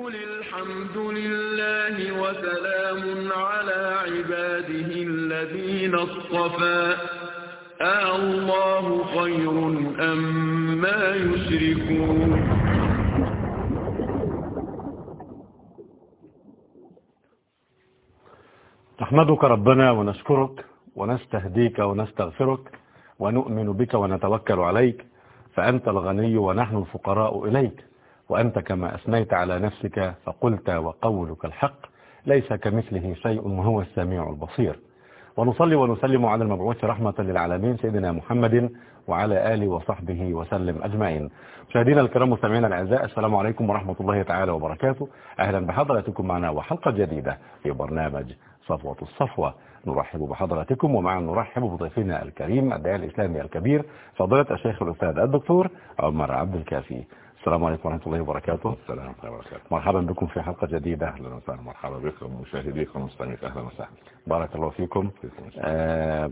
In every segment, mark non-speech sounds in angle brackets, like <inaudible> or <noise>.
قل الحمد لله وسلام على عباده الذين اصطفى الله خير أم ما يشركون نحمدك ربنا ونشكرك ونستهديك ونستغفرك ونؤمن بك ونتوكل عليك فأنت الغني ونحن الفقراء إليك وأنت كما أثنيت على نفسك فقلت وقولك الحق ليس كمثله شيء وهو السميع البصير. ونصلي ونسلم على المبعوث رحمة للعالمين سيدنا محمد وعلى آله وصحبه وسلم أجمعين. مشاهدينا الكرام مستمعينا الأعزاء السلام عليكم ورحمة الله تعالى وبركاته. أهلا بحضراتكم معنا وحلقة جديدة في برنامج صفوة الصفوة. نرحب بحضراتكم ومعا نرحب بضيفنا الكريم الداعي الإسلامي الكبير فضيلة الشيخ الأستاذ الدكتور عمر عبد الكافي. السلام عليكم ورحمة الله وبركاته. السلام ورحمة الله وبركاته. مرحبا بكم في حلقة جديدة. أهلا وسهلا. مرحبا بكم مشاهديكم ومستمعيك أهلا وسهلا. بارك الله فيكم. آه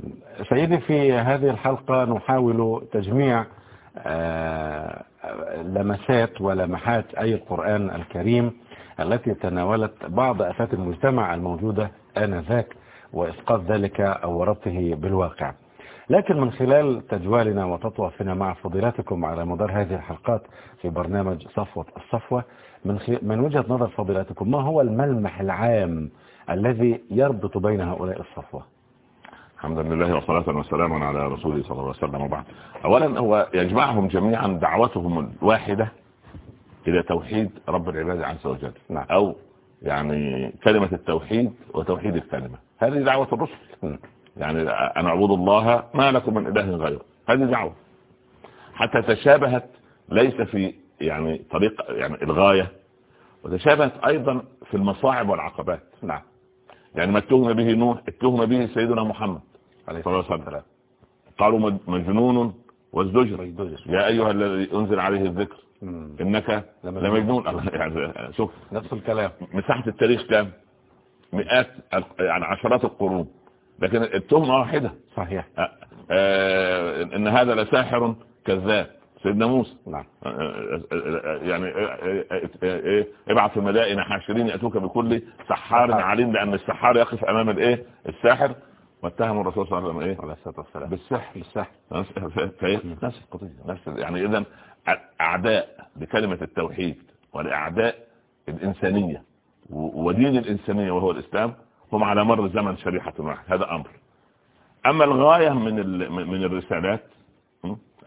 سيدي في هذه الحلقة نحاول تجميع آه لمسات ولمحات أي القرآن الكريم التي تناولت بعض أفات المجتمع الموجودة آنذاك وإسقاط ذلك أو ربطه بالواقع. لكن من خلال تجوالنا وتطوفنا مع فضيلاتكم على مدار هذه الحلقات في برنامج صفوة الصفوة من, من وجهة نظر فضيلاتكم ما هو الملمح العام الذي يربط بين هؤلاء الصفوة؟ الحمد لله وصلاة وسلام على رسوله صلى الله عليه وسلم. وبعد أولا هو يجمعهم جميعا دعوتهم الواحدة إلى توحيد رب العباد عز وجل نعم. أو يعني كلمة التوحيد وتوحيد الكلمة. هذه دعوة الرسل. يعني أنا أعبد الله ما لكم من إله غيره. هذه دعوة. حتى تشابهت ليس في يعني طريق يعني الغاية وتشابهت أيضا في المصاعب والعقبات. نعم. يعني ما اتهم به نوح اتهم به سيدنا محمد عليه الصلاة والسلام. قالوا مجنون وازدجر يا أيها الذي أنزل عليه الذكر. إنك لمجنون. <laughs> يعني شوف نفس الكلام. مساحة التاريخ كام؟ مئات يعني عشرات القرون. لكن التهمة واحدة. صحيح. آه آه إن هذا لساحر كذاب. سيدنا موسى. نعم. آه يعني ابعث المدائن حاشرين يأتوك بكل سحار عليم لأن السحار يقف أمام الإيه؟ الساحر. واتهم الرسول صلى الله عليه وسلم إيه؟ بالسحر. بالسحر. نفس القضية. نفس يعني اذا أعداء لكلمة التوحيد والأعداء الإنسانية ودين الإنسانية وهو الإسلام هم على مر الزمن شريحة واحد هذا أمر. أما الغاية من من الرسالات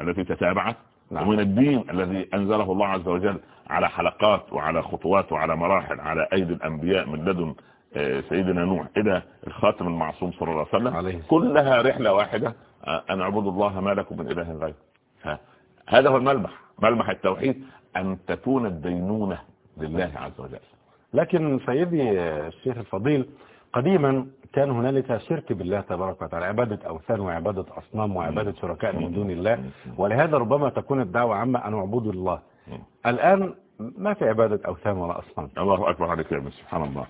التي تتابعت نعم. ومن الدين الذي أنزله الله عز وجل على حلقات وعلى خطوات وعلى مراحل على أيدي الأنبياء من لدن سيدنا نوح إلى الخاتم المعصوم صلى الله عليه وسلم. عليه. كلها رحلة واحدة أن اعبدوا الله ما لكم من إله غيره. هذا هو الملمح. ملمح التوحيد أن تكون الدينونة لله عز وجل. لكن سيدي الشيخ الفضيل قديما كان هنالك شرك بالله تبارك وتعالى عبادة أوثان وعبادة أصنام وعبادة شركاء من دون الله. ولهذا ربما تكون الدعوة عامة أن اعبدوا الله. الآن ما في عبادة أوثان ولا أصنام؟ الله أكبر عليك يا سبحان الله.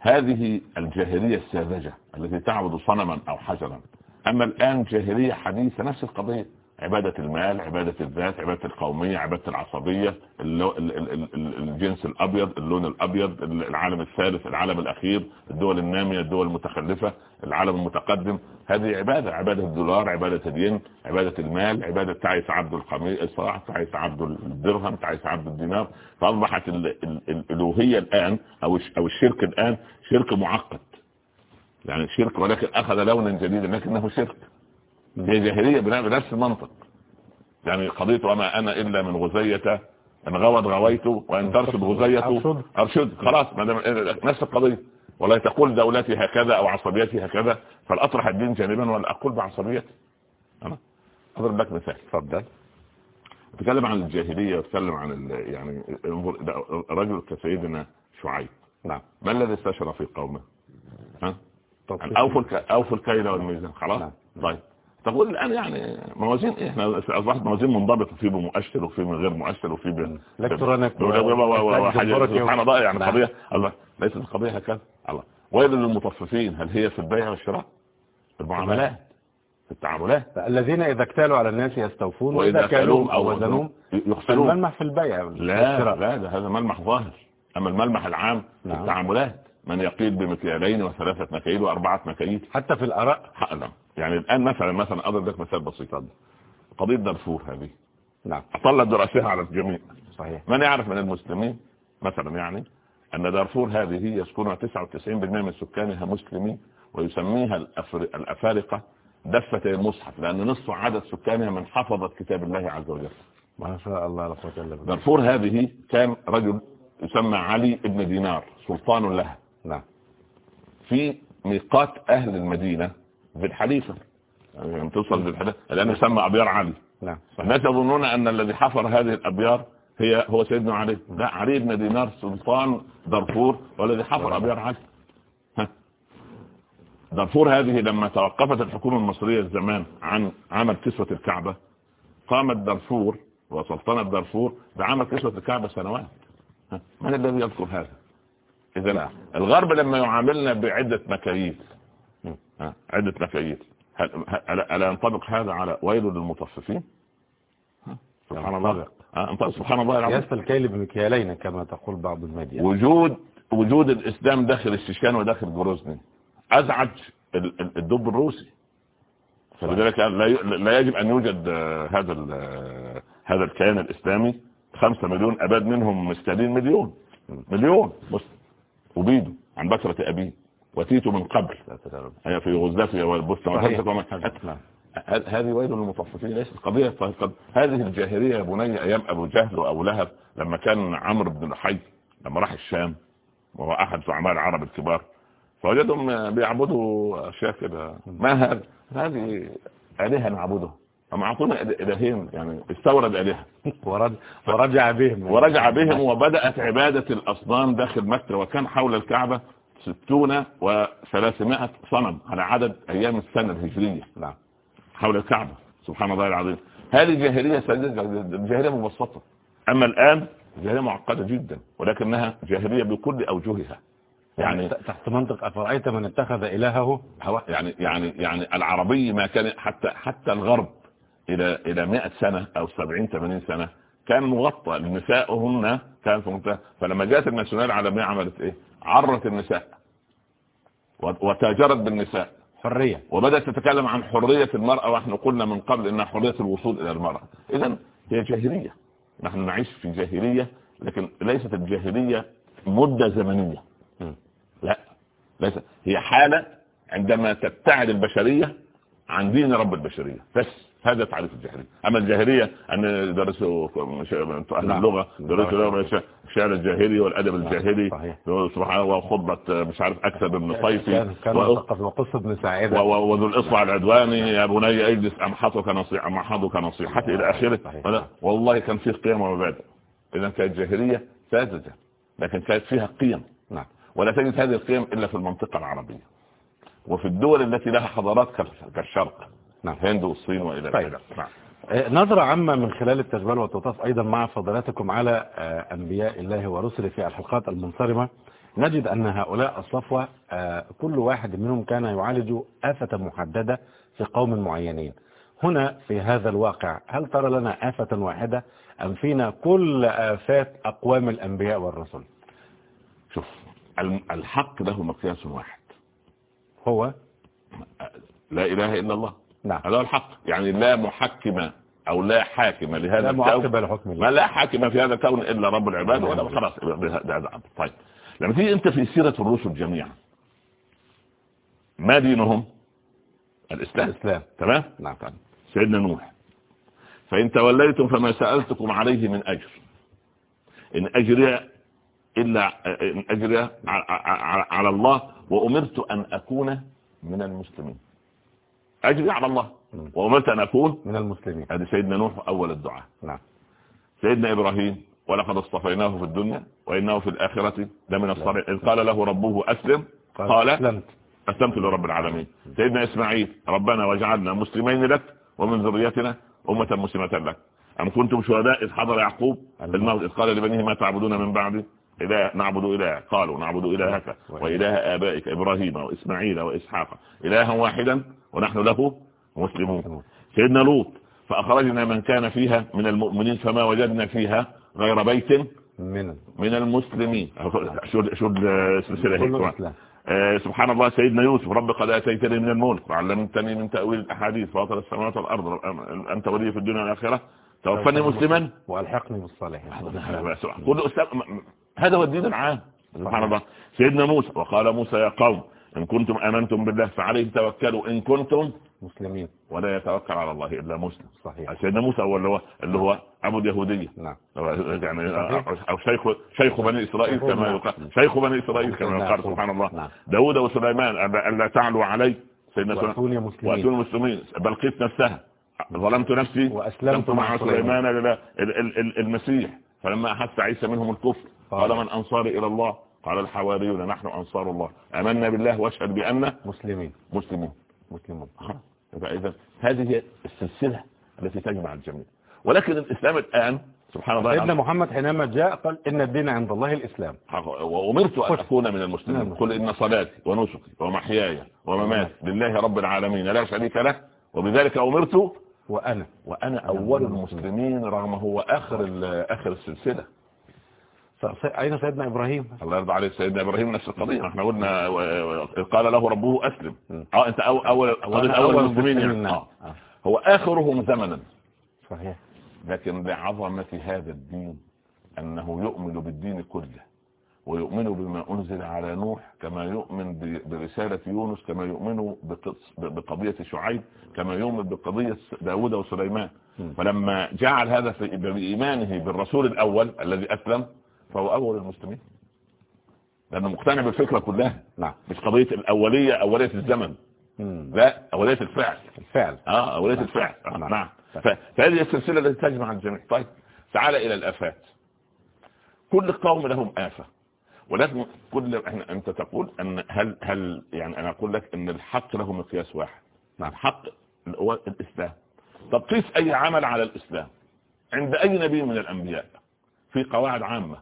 هذه الجاهلية الساذجة التي تعبد صنما أو حجرا. أما الآن جاهلية حديثة نفس القضية. عبادة المال عبادة الذات عبادة القومية عبادة العصبية الجنس الأبيض اللون الأبيض العالم الثالث العالم الأخير الدول النامية الدول المتخلفة العالم المتقدم. هذه عبادة عبادة الدولار عبادة الين عبادة المال عبادة تعيس عبد الصاع تعيس عبد الدرهم تعيس عبد الدينار. فأصبحت الألوهية الآن أو أو الشرك الآن شرك معقد. يعني شرك ولكن أخذ لونا جديدا لكنه شرك. هي جاهلية بنفس المنطق. يعني قضية وما أنا إلا من غزية إن غوت غويت وإن ترشد غزية أرشد. خلاص ما دام نفس القضية. ولا تقول دولتي هكذا أو عصبيتي هكذا فالأطرح الدين جانبا ولا أقول بعصبيتي. أنا أضرب لك مثال. تفضل. أتكلم عن الجاهلية وأتكلم عن ال... يعني رجل كسيدنا شعيب. نعم. ما الذي استشرى في قومه؟ ها. أوفوا الكيل والميزان. خلاص؟ نعم. طيب. تقول الآن يعني موازين إيه؟ إحنا أصبحت موازين منضبطة في بمؤشر وفي من غير مؤشر وفي ب... الكترونيك سبحان الله يعني قضية الله ليست القضية هكذا. الله. ويل للمطففين هل هي في البيع والشراء؟ المعاملات. في التعاملات. الذين إذا اكتالوا على الناس يستوفون وإذا كالوهم أو وزنوهم يخسرون الملمح في البيع لا لا ده هذا ملمح ظاهر. أما الملمح العام نعم. التعاملات من يقيل بمكيالين وثلاثة مكاييل وأربعة مكاييل. حتى في الآراء. حقنا يعني الآن مثلا مثلا أضرب لك مثال بسيط قضية دارفور هذه. نعم. أطلت دراسها على الجميع. صحيح. من يعرف من المسلمين؟ مثلا يعني أن دارفور هذه يسكنها 99% من سكانها مسلمين ويسميها الأفر... الأفارقة دفة المصحف لأن نصف عدد سكانها من حفظت كتاب الله عز وجل. ما شاء الله لا قوة إلا بالله. دارفور هذه كان رجل يسمى علي ابن دينار سلطان لها. نعم. في ميقات أهل المدينة في الحليفة يعني توصل بالحديث الان يسمى أبيار علي. نعم الناس يظنون أن الذي حفر هذه الأبيار هي هو سيدنا علي. لا علي بن دينار سلطان دارفور والذي حفر أبيار علي. ها. دارفور هذه لما توقفت الحكومة المصرية زمان عن عمل كسوة الكعبة قامت دارفور وسلطنة دارفور بعمل كسوة الكعبة سنوات. من الذي يذكر هذا؟ اذا الغرب لما يعاملنا بعدة مكاييل عدة مكاييل هل هل- ألا ينطبق هذا على ويل للمطففين سبحان الله. انت- سبحان الله العظيم. يس الكيل بمكيالين كما تقول بعض الميديا. وجود وجود الإسلام داخل الشيشان وداخل جروزني أزعج ال- ال- الدب الروسي. فلذلك لا يجب أن يوجد هذا هذا الكيان الإسلامي. خمسة مليون أباد منهم مستدين مليون. مليون. مسلم وبيدوا عن بكرة أبيه. وتيتوا من قبل. هي في. والهرسك وما- نعم. هذه ويل للمطففين ليست قضية قد هذه الجاهلية يا بني أيام أبو جهل وأبو لهب لما كان عمرو بن لحي لما راح الشام وهو أحد زعماء العرب الكبار فوجدهم بيعبدوا أشياء كده. ما هذا؟ هذه آلهة نعبدها أما أعطونا إله- إلهين يعني استورد آلهة. <laughs> ورد ورجع بهم. ورجع بهم وبدأت عبادة الأصنام داخل مكة وكان حول الكعبة ستون وثلاثمائة صنم على عدد أيام السنة الهجرية. نعم. حول الكعبة. سبحان الله العظيم. هذه جاهلية جاهلية مبسطة. أما الآن جاهلية معقدة جدا ولكنها جاهلية بكل أوجهها. يعني تحت منطق أفرأيت من اتخذ إلهه هو يعني يعني يعني العربي ما كان حتى حتى الغرب إلى إلى 100 سنة أو 70 80 سنة كان مغطى. نساؤهن كان في منتهى فلما جاءت الناسيونال العالمية عملت إيه؟ عرت النساء. وتاجرت بالنساء. حرية. وبدأت تتكلم عن حرية المرأة ونحن قلنا من قبل إنها حرية الوصول إلى المرأة. اذا هي جاهلية. نحن نعيش في جاهلية لكن ليست الجاهلية مدة زمنية. لا. ليس. هي حالة عندما تبتعد البشرية عن دين رب البشرية. بس. هذا تعريف الجاهلية أما الجاهلية أن درسوا أهل نعم. اللغة درسوا لغة الشعر الجاهلي والأدب نعم. الجاهلي. سبحان الله وخطبة مش عارف كان وأ- مثقف وقصة ساعدة و- وذو الإصبع العدواني يا بني أجلس أمحطك نصيحة امحضك نصيحتي إلى آخره. صحيح. ولا- والله كان فيه قيم ومبادئ اذا كانت جاهلية ساذجة لكن كانت فيها قيم. نعم. ولا تجد هذه القيم إلا في المنطقة العربية. وفي الدول التي لها حضارات كال- كالشرق. نعم. الهند والصين وإلى طيب. اخره نعم. آه، نظرة عامة من خلال التجمال والتطاف أيضا مع فضلاتكم على آه، أنبياء الله ورسله في الحلقات المنصرمة. نجد أن هؤلاء الصفوة آه، كل واحد منهم كان يعالج آفة محددة في قوم معينين. هنا في هذا الواقع هل ترى لنا آفة واحدة أم فينا كل آفات أقوام الأنبياء والرسل؟ شوف الحق له مقياس واحد. هو؟ لا إله إلا الله. نعم. هذا هو الحق. يعني لا محكم أو لا حاكم لهذا لا الكون. معقب لحكم ما الله. لا حاكم في هذا الكون إلا رب العباد ولا خلاص. ده- ده- طيب. لما تيجي أنت في سيرة الرسل جميعا. ما دينهم؟ الإسلام. الإسلام. تمام؟ نعم. سيدنا نوح. فإن توليتم فما سألتكم عليه من أجر. إن اجري الا إن اجري على الله وأمرت أن أكون من المسلمين. اجري على الله. ان اكون من المسلمين. هذا سيدنا نوح أول الدعاء. نعم. سيدنا إبراهيم ولقد اصطفيناه في الدنيا وإنه في الآخرة لمن الصالحين. إذ قال له ربه أسلم قال أسلمت أسلمت لرب العالمين. سيدنا إسماعيل ربنا واجعلنا مسلمين لك ومن ذريتنا أمة مسلمة لك. أم كنتم شهداء؟ إذ حضر يعقوب الموت. إذ قال لبنيه ما تعبدون من بعدي؟ إله نعبد إله. قالوا نعبد إلهك وإله آبائك إبراهيم وإسماعيل وإسحاق. إلها واحدا ونحن له مسلمون. سيدنا لوط فأخرجنا من كان فيها من المؤمنين فما وجدنا فيها غير بيت من من المسلمين. شو شو آه، سبحان الله سيدنا يوسف رب قد آتيتني من الملك وعلمتني من تأويل الأحاديث. فاطر السماوات والأرض. أنت ولي في الدنيا والآخرة. توفني مسلما. وألحقني بالصالحين. كل هذا هو الدين العام. سبحان الله. سيدنا موسى وقال موسى يا قوم إن كنتم آمنتم بالله فعليه توكلوا. إن كنتم مسلمين. ولا يتوكل على الله إلا مسلم. صحيح. سيدنا موسى هو اللي هو اللي هو أبو اليهودية. نعم. يعني. أو شيخ شيخ بني إسرائيل كما يقال. شيخ بني إسرائيل كما يقال. سبحان الله. نعم. داود وسليمان ألا تعلوا علي. سيدنا وأتوني مسلمين. وأتون المسلمين بلقيت نفسها. ظلمت نفسي. وأسلمت مع سليمان. لله ال- ال- ال- المسيح. فلما أحس عيسى منهم الكفر قال من أنصاري إلى الله؟ قال الحواريون نحن أنصار الله. آمنا بالله واشهد بأن مسلمين. مسلمون. مسلمون. فإذا هذه السلسلة التي تجمع الجميع. ولكن الإسلام الآن سبحان الله سيدنا محمد حينما جاء قال إن الدين عند الله الإسلام. وأمرت أن أكون من المسلمين. نعم. قل إن صلاتي ونسكي ومحياي ومماتي لله رب العالمين لا شريك له وبذلك أمرت وأنا. وأنا أول المسلمين رغم هو آخر آخر السلسلة. أين سيدنا إبراهيم الله يرضى عليه سيدنا إبراهيم نفس القضية إحنا قلنا قال له ربه أسلم. آه أنت أول أول أول, المسلمين يعني. نعم. آه. آه. هو آخرهم زمنا صحيح لكن لعظمة هذا الدين أنه يؤمن بالدين كله ويؤمن بما أنزل على نوح كما يؤمن برسالة يونس كما يؤمن بقضية شعيب كما يؤمن بقضية داود وسليمان. فلما جعل هذا في بإيمانه بالرسول الأول الذي أسلم فهو أول المسلمين. لأنه مقتنع بالفكرة كلها. نعم. مش قضية الأولية أولية الزمن. مم. لا أولية الفعل. الفعل. آه أولية الفعل. آه، نعم. نعم ف- فهذه السلسلة التي تجمع الجميع. طيب. تعال إلى الآفات. كل قوم لهم آفة. ولكن كل إحنا أنت تقول أن هل هل يعني أنا أقول لك أن الحق له مقياس واحد. نعم. الحق هو الإسلام. طب قيس أي عمل على الإسلام عند أي نبي من الأنبياء في قواعد عامة.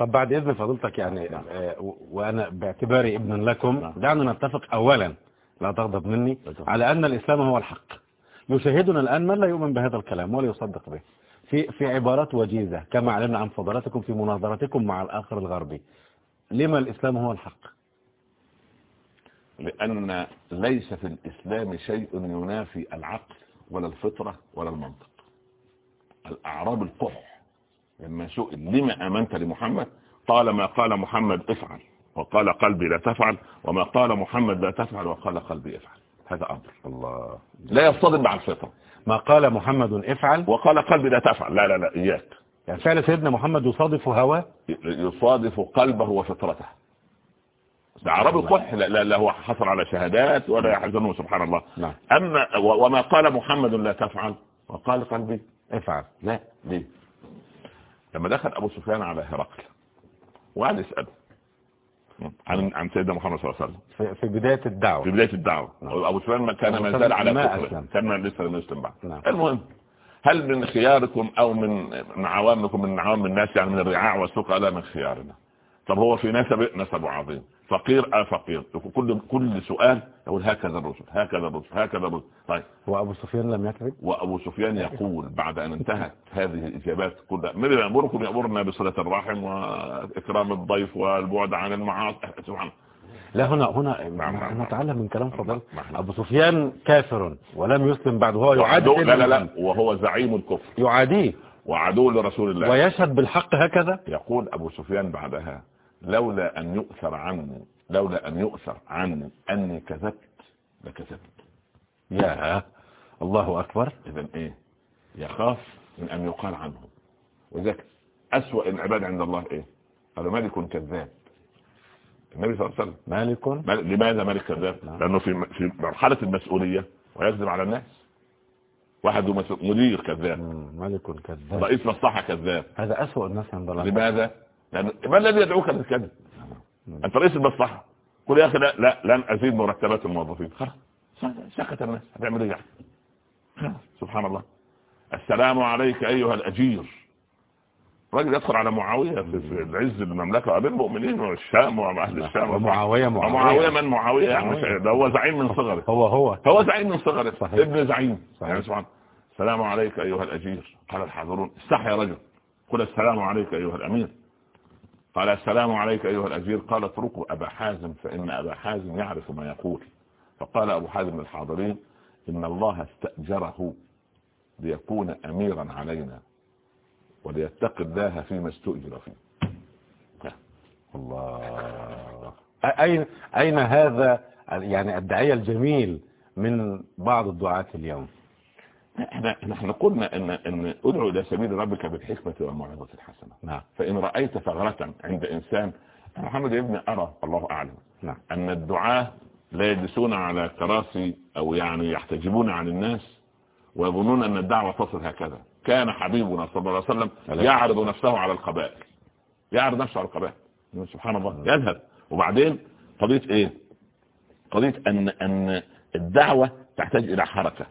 طب بعد إذن فضلتك يعني نعم. آه، وأنا باعتباري ابن لكم نعم. دعنا نتفق أولا لا تغضب مني. على أن الإسلام هو الحق يشاهدنا الآن من لا يؤمن بهذا الكلام ولا يصدق به في في عبارات وجيزة كما علمنا عن فضلاتكم في مناظرتكم مع الآخر الغربي لما الإسلام هو الحق لأن ليس في الإسلام شيء ينافي العقل ولا الفطرة ولا المنطق الأعراب القح لما سئل لما آمنت لمحمد؟ قال ما قال محمد افعل. وقال قلبي لا تفعل. وما قال محمد لا تفعل وقال قلبي افعل. هذا أمر. الله. لا يصطدم مع الفطرة. ما قال محمد افعل؟ وقال قلبي لا تفعل. لا لا لا إياك. يعني فعل سيدنا محمد يصادف هواه؟ يصادف قلبه وفطرته. ده عربي قح لا, لا, لا هو حصل على شهادات ولا يحزنه سبحان الله. نعم. أما و- وما قال محمد لا تفعل وقال قلبي افعل. لا ليه؟ لما دخل أبو سفيان على هرقل وقعد يسأله عن عن سيدنا محمد صلى الله عليه وسلم. في, في بداية الدعوة. في بداية الدعوة. نعم. أبو سفيان ما كان ما زال على كفره. كان لسه لم يسلم بعد. نعم. المهم هل من خياركم أو من من عوامكم من عوام الناس يعني من الرعاع والسوق لا من خيارنا؟ طب هو في نسب نسب عظيم. فقير آه فقير. كل كل سؤال يقول هكذا الرسل هكذا الرسل هكذا الرسل طيب. وأبو سفيان لم يكذب؟ وأبو سفيان يقول بعد أن انتهت هذه الإجابات كلها من يامركم يأمرنا بصلة الرحم وإكرام الضيف والبعد عن المعاصي. سبحان الله. لا هنا هنا. نتعلم من كلام فضل. أبو سفيان كافر ولم يسلم بعد وهو يعادي لا لا لا. وهو زعيم الكفر. يعاديه. وعدو لرسول الله. ويشهد بالحق هكذا؟ يقول أبو سفيان بعدها لولا أن يؤثر عني لولا أن يؤثر عني أني كذبت لكذبت. يا الله أكبر. إذا إيه؟ يخاف من أن يقال عنه. وذلك أسوأ العباد عند الله إيه؟ قالوا ملك كذاب. النبي صلى الله عليه وسلم. مالك مال- لماذا ملك كذاب؟ نعم. لأنه في في مرحلة المسؤولية ويكذب على الناس. واحد مدير كذاب. مالك كذاب. رئيس مصلحة كذاب. هذا أسوأ الناس عند الله. لماذا؟ لأن ما الذي يدعوك للكذب؟ أنت رئيس المصلحة. قل يا أخي لا, لا لن أزيد مرتبات الموظفين. خلاص. سكت الناس. هتعمل إيه يعني؟ سبحان الله. السلام عليك أيها الأجير. راجل يدخل على معاوية في العز المملكة وأمير المؤمنين والشام وأهل الشام. ومعاوية ومعاوية معاوية من؟ معاوية يعني معاوية. مش- ده هو زعيم من صغره. هو هو. هو زعيم من صغره. صحيح. ابن زعيم. صحيح. يعني سبحان السلام عليك أيها الأجير. قال الحاضرون. استحي يا رجل. قل السلام عليك أيها الأمير. قال السلام عليك أيها الأجير. قال اتركوا أبا حازم فإن أبا حازم يعرف ما يقول. فقال أبو حازم الحاضرين إن الله استأجره ليكون أميرا علينا وليتق الله فيما استؤجر فيه. الله. أين, أين هذا يعني الدعية الجميل من بعض الدعاة اليوم؟ إحنا نحن قلنا ان إن ادعو إلى سبيل ربك بالحكمة والموعظة الحسنة. نعم. فإن رأيت ثغرة عند إنسان محمد ابن أرى الله أعلم. نعم. أن الدعاة لا يجلسون على كراسي أو يعني يحتجبون عن الناس ويظنون أن الدعوة تصل هكذا. كان حبيبنا صلى الله عليه وسلم يعرض نفسه على القبائل. يعرض نفسه على القبائل. سبحان الله. يذهب. وبعدين قضية إيه؟ قضية ان أن الدعوة تحتاج إلى حركة.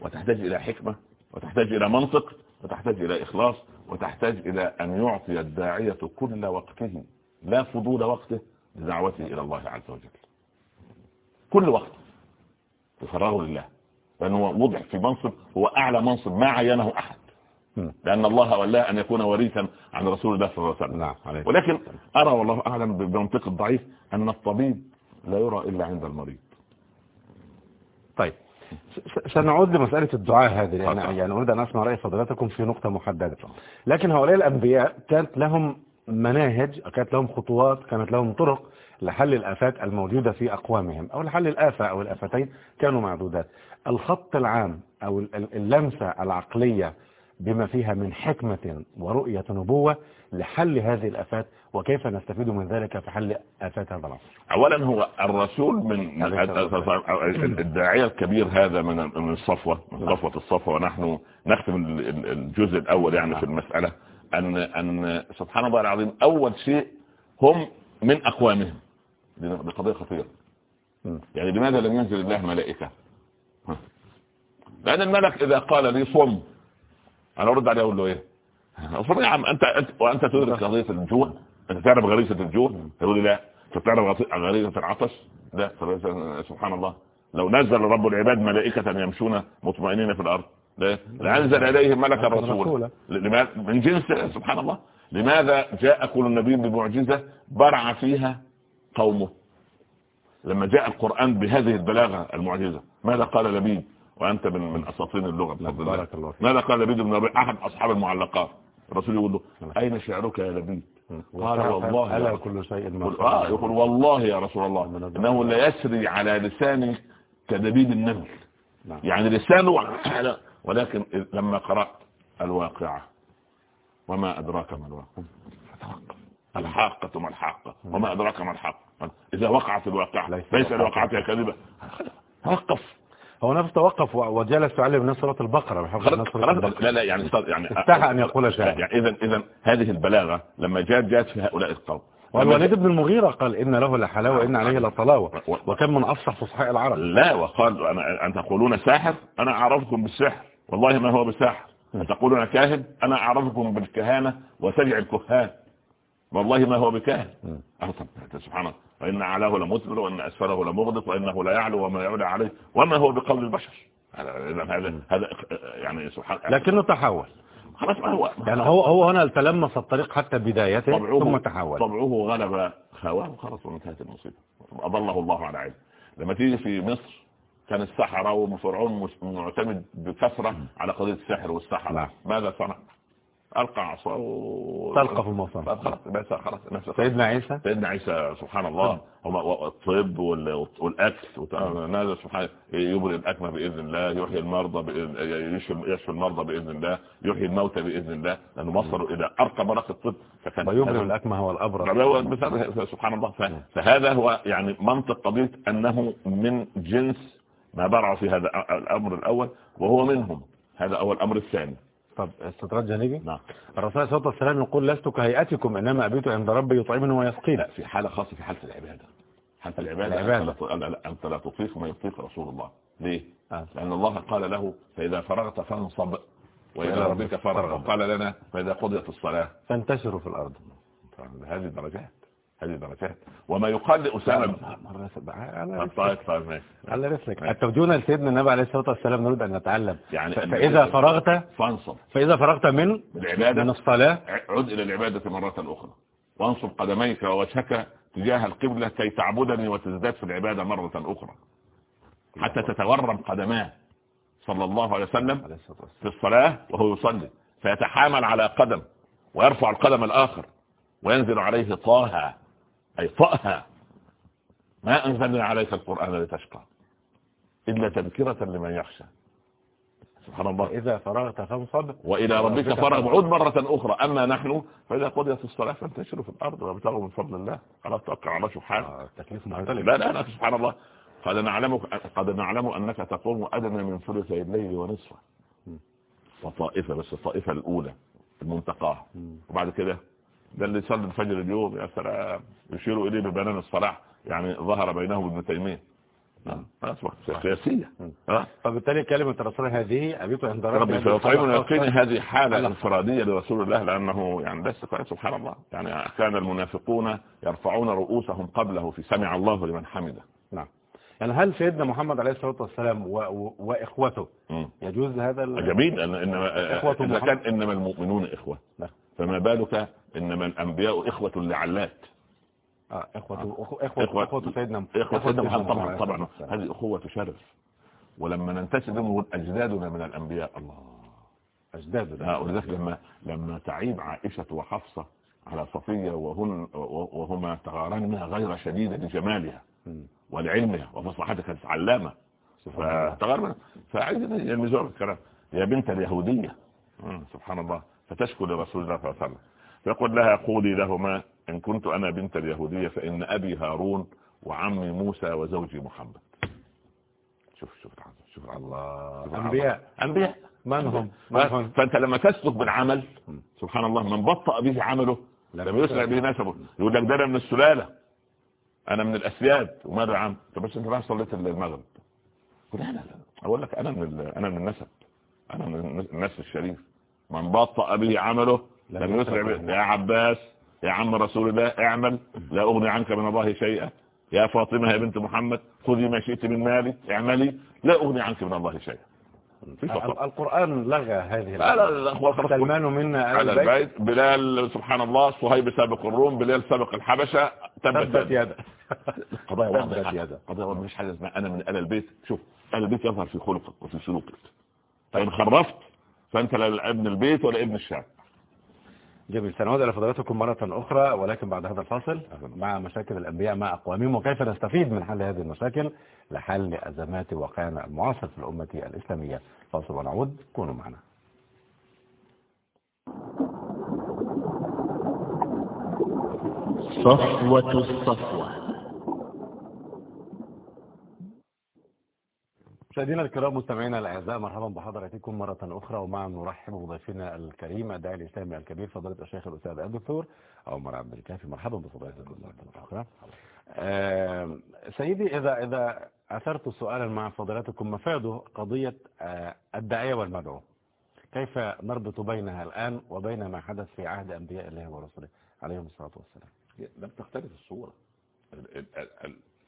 وتحتاج إلى حكمة وتحتاج إلى منطق وتحتاج إلى إخلاص وتحتاج إلى أن يعطي الداعية كل وقته لا فضول وقته لدعوته إلى الله عز وجل. كل وقت تفرغه لله. لأنه وضع في منصب هو أعلى منصب ما عينه أحد. لأن الله ولاه أن يكون وريثا عن رسول الله صلى الله عليه وسلم. نعم ولكن أرى والله أعلم بمنطق الضعيف أن الطبيب لا يرى إلا عند المريض. طيب. سنعود لمسألة الدعاء هذه يعني, يعني أريد أن أسمع رأي فضلاتكم في نقطة محددة. لكن هؤلاء الأنبياء كانت لهم مناهج كانت لهم خطوات كانت لهم طرق لحل الآفات الموجودة في أقوامهم أو لحل الآفة أو الآفتين كانوا معدودات. الخط العام أو اللمسة العقلية بما فيها من حكمة ورؤية نبوة لحل هذه الآفات وكيف نستفيد من ذلك في حل آفات هذا العصر؟ أولا هو الرسول من الداعية الكبير هذا من من الصفوة من صفوة الصفوة ونحن نختم الجزء الأول يعني في المسألة أن أن سبحان الله العظيم أول شيء هم من أقوامهم. دي قضية خطيرة يعني لماذا لم ينزل الله ملائكة؟ لأن الملك إذا قال لي صم أنا أرد عليه أقول له إيه؟ صم يا عم أنت, أنت وأنت تدرك قضية الجوع أنت تعرف غريزة الجوع؟ يقول لي لا. أنت تعرف غريزة العطش؟ لا. سبحان الله. لو نزل رب العباد ملائكة يمشون مطمئنين في الأرض لانزل إليهم ملك الرسول. من جنس سبحان الله. لماذا جاء كل نبي بمعجزة برع فيها قومه؟ لما جاء القرآن بهذه البلاغة المعجزة ماذا قال لبيد؟ وأنت من من اساطين اللغة بارك الله ماذا قال لبيد بن أحد أصحاب المعلقات؟ الرسول يقول له أين شعرك يا لبيد؟ قال والله ألا كل شيء آه يقول والله يا رسول الله. إنه لا يسري على لساني كدبيب النمل. نعم. يعني لسانه ولكن لما قرأت الواقعة وما أدراك ما الواقع الحاقة ما الحاقة؟ وما أدراك ما الحاقة؟ إذا وقعت الواقعة ليس لوقعتها كذبة توقف هو نفسه توقف وجلس يعلم البقرة بحفظ الناس لا لا يعني يعني استحى أن يقول شيئا يعني اذا اذا هذه البلاغة لما جاءت جاءت في هؤلاء القوم. والوليد بن المغيرة قال إن له لحلاوة إن عليه لطلاوة وكم من أفصح فصحاء العرب. لا وقال أن تقولون ساحر أنا أعرفكم بالسحر. والله ما هو بساحر. أن تقولون كاهن أنا أعرفكم بالكهانة وسجع الكهان. والله ما هو بكاهن. سبحان الله. وإن أعلاه لمثمر وإن أسفله لمغدق وإنه لا يعلو وما يعلى عليه وما هو بقول البشر. هذا هذا يعني سبحان لكنه تحول. خلاص ما هو. يعني هو هو هنا تلمس الطريق حتى بدايته ثم تحول. طبعه غلب هواه خلاص وانتهت المصيبة. أضله الله على علم لما تيجي في مصر كان السحرة وفرعون معتمد بكثرة على قضية السحر والسحر نعم. ماذا صنع؟ ألقى عصا تلقى في الموصل بس خلاص سيدنا عيسى؟ سيدنا عيسى سبحان الله. الطب والأكل هذا سبحان يبرئ الأكمة بإذن الله يحيي المرضى بإذن يشفي المرضى بإذن الله يحيي الموتى بإذن الله لأنه وصلوا إلى أرقى مراكز الطب. فكان ويبرئ الأكمة هو الأبرص سبحان الله. فهذا هو يعني منطق قضية أنه من جنس ما برع في هذا الأمر الأول وهو منهم. هذا أول الأمر الثاني. طب استطراد جانبي؟ نعم. الرسول صلى الله عليه وسلم يقول لست كهيئتكم إنما أبيت عند ربي يطعمني ويسقيني. لا في حالة خاصة في حالة العبادة. حالة العبادة, العبادة. أنت لا تطيق ما يطيق رسول الله. ليه؟ آه. لأن الله قال له فإذا فرغت فانصب وإلى ربك فرغ قال لنا فإذا قضيت الصلاة. فانتشروا في الأرض. هذه الدرجات هذه درجات وما يقال لأسامة طيب طيب على رسلك. التوجيهنا لسيدنا النبي عليه الصلاة والسلام؟ نريد أن نتعلم. يعني فإذا فرغت فانصب. فإذا فرغت من العبادة من الصلاة. عد إلى العبادة مرة أخرى. وانصب قدميك ووجهك تجاه القبلة كي تعبدني وتزداد في العبادة مرة أخرى. حتى تتورم قدماه صلى الله عليه وسلم في الصلاة وهو يصلي. فيتحامل على قدم ويرفع القدم الآخر وينزل عليه طه أي طه ما أنزلنا عليك القرآن لتشقى. إلا تذكرة لمن يخشى. سبحان الله. إذا فرغت فانصب. وإلى ربك فرغ عود مرة أخرى. أما نحن فإذا قضيت الصلاة فانتشروا في الأرض وابتغوا من فضل الله. خلاص توقع على سبحانه آه تكليف مختلف. لا لا لا سبحان الله. قد نعلم قد نعلم أنك تقوم أدنى من ثلثي الليل ونصفه. وطائفة بس الطائفة الأولى المنتقاة. وبعد كده ده اللي يصلي الفجر اليوم يا سلام. يشيروا إليه ببنان الصلاح يعني ظهر بينهم ابن تيمية. سياسية فبالتالي كلمة الرسول هذه أبيت عند ربي. سيطعمنا. يقيني هذه حالة انفرادية لرسول الله لأنه يعني بس سبحان الله. يعني كان المنافقون يرفعون رؤوسهم قبله في سمع الله لمن حمده. نعم. يعني هل سيدنا محمد عليه الصلاة والسلام و... و... وإخوته يجوز هذا ال... جميل. إنما إذا كان إنما المؤمنون إخوة. لا. فما بالك إنما الأنبياء إخوة لعلات. آه إخوة إخوة إخوة, إخوة سيدنا إخوة سيدنا محمد طبعا طبعا. هذه أخوة شرف. ولما ننتسب لهم أجدادنا من الأنبياء. الله. أجدادنا. ولذلك لما لما تعيب عائشة وحفصة على صفية وهن وهما تغارن منها غير شديدة لجمالها ولعلمها ومصلحتها كانت علامة فتغار فعايز يلمزون الكلام يا بنت اليهودية. سبحان الله. فتشكو لرسول الله صلى الله عليه وسلم. فيقول لها قولي لهما إن كنت أنا بنت اليهودية فإن أبي هارون وعمي موسى وزوجي محمد. شوف شوف شوف الله أنبياء. أنبياء. من هم؟ فأنت لما تسلك بالعمل سبحان الله من بطأ به عمله لم يسرع به نسبه. يقول لك ده من السلالة. أنا من الأسياد. وماذا عم طب بس أنت راح صليت المغرب. لا لا لا. أقول لك أنا من أنا من النسب. أنا من النسب الشريف. من بطأ به عمله لم يسرع به. يا عباس يا عم رسول الله اعمل. لا أغني عنك من الله شيئا. يا فاطمة يا بنت محمد خذي ما شئت من مالي اعملي. لا أغني عنك من الله شيئا. القرآن لغى هذه لا لا لا سلمان منا على البيت. بلال سبحان الله صهيب سابق الروم بلال سابق الحبشة. تبت يدا قضايا واضحة. قضايا واضحة. مش حاجة اسمها أنا من آل البيت. شوف آل البيت يظهر في خلقك وفي سلوكك. فإن خرفت فأنت لا ابن البيت ولا ابن الشعب جميل. سنعود إلى فضلاتكم مرة أخرى ولكن بعد هذا الفاصل مع مشاكل الأنبياء مع أقوامهم وكيف نستفيد من حل هذه المشاكل؟ لحل أزمات واقعنا المعاصر في الأمة الإسلامية. فاصل ونعود كونوا معنا. صفوة الصفوة. مشاهدينا الكرام مستمعينا الأعزاء مرحبا بحضراتكم مرة أخرى ومع نرحب بضيفنا الكريم الداعي الإسلامي الكبير فضيلة الشيخ الأستاذ الدكتور عمر عبد الكافي. مرحبا بفضيلتكم مره أخرى آه سيدي إذا إذا أثرت سؤالا مع فضيلتكم مفاد قضية آه الداعية والمدعو. كيف نربط بينها الآن وبين ما حدث في عهد أنبياء الله ورسوله عليهم الصلاة والسلام. لم تختلف الصورة.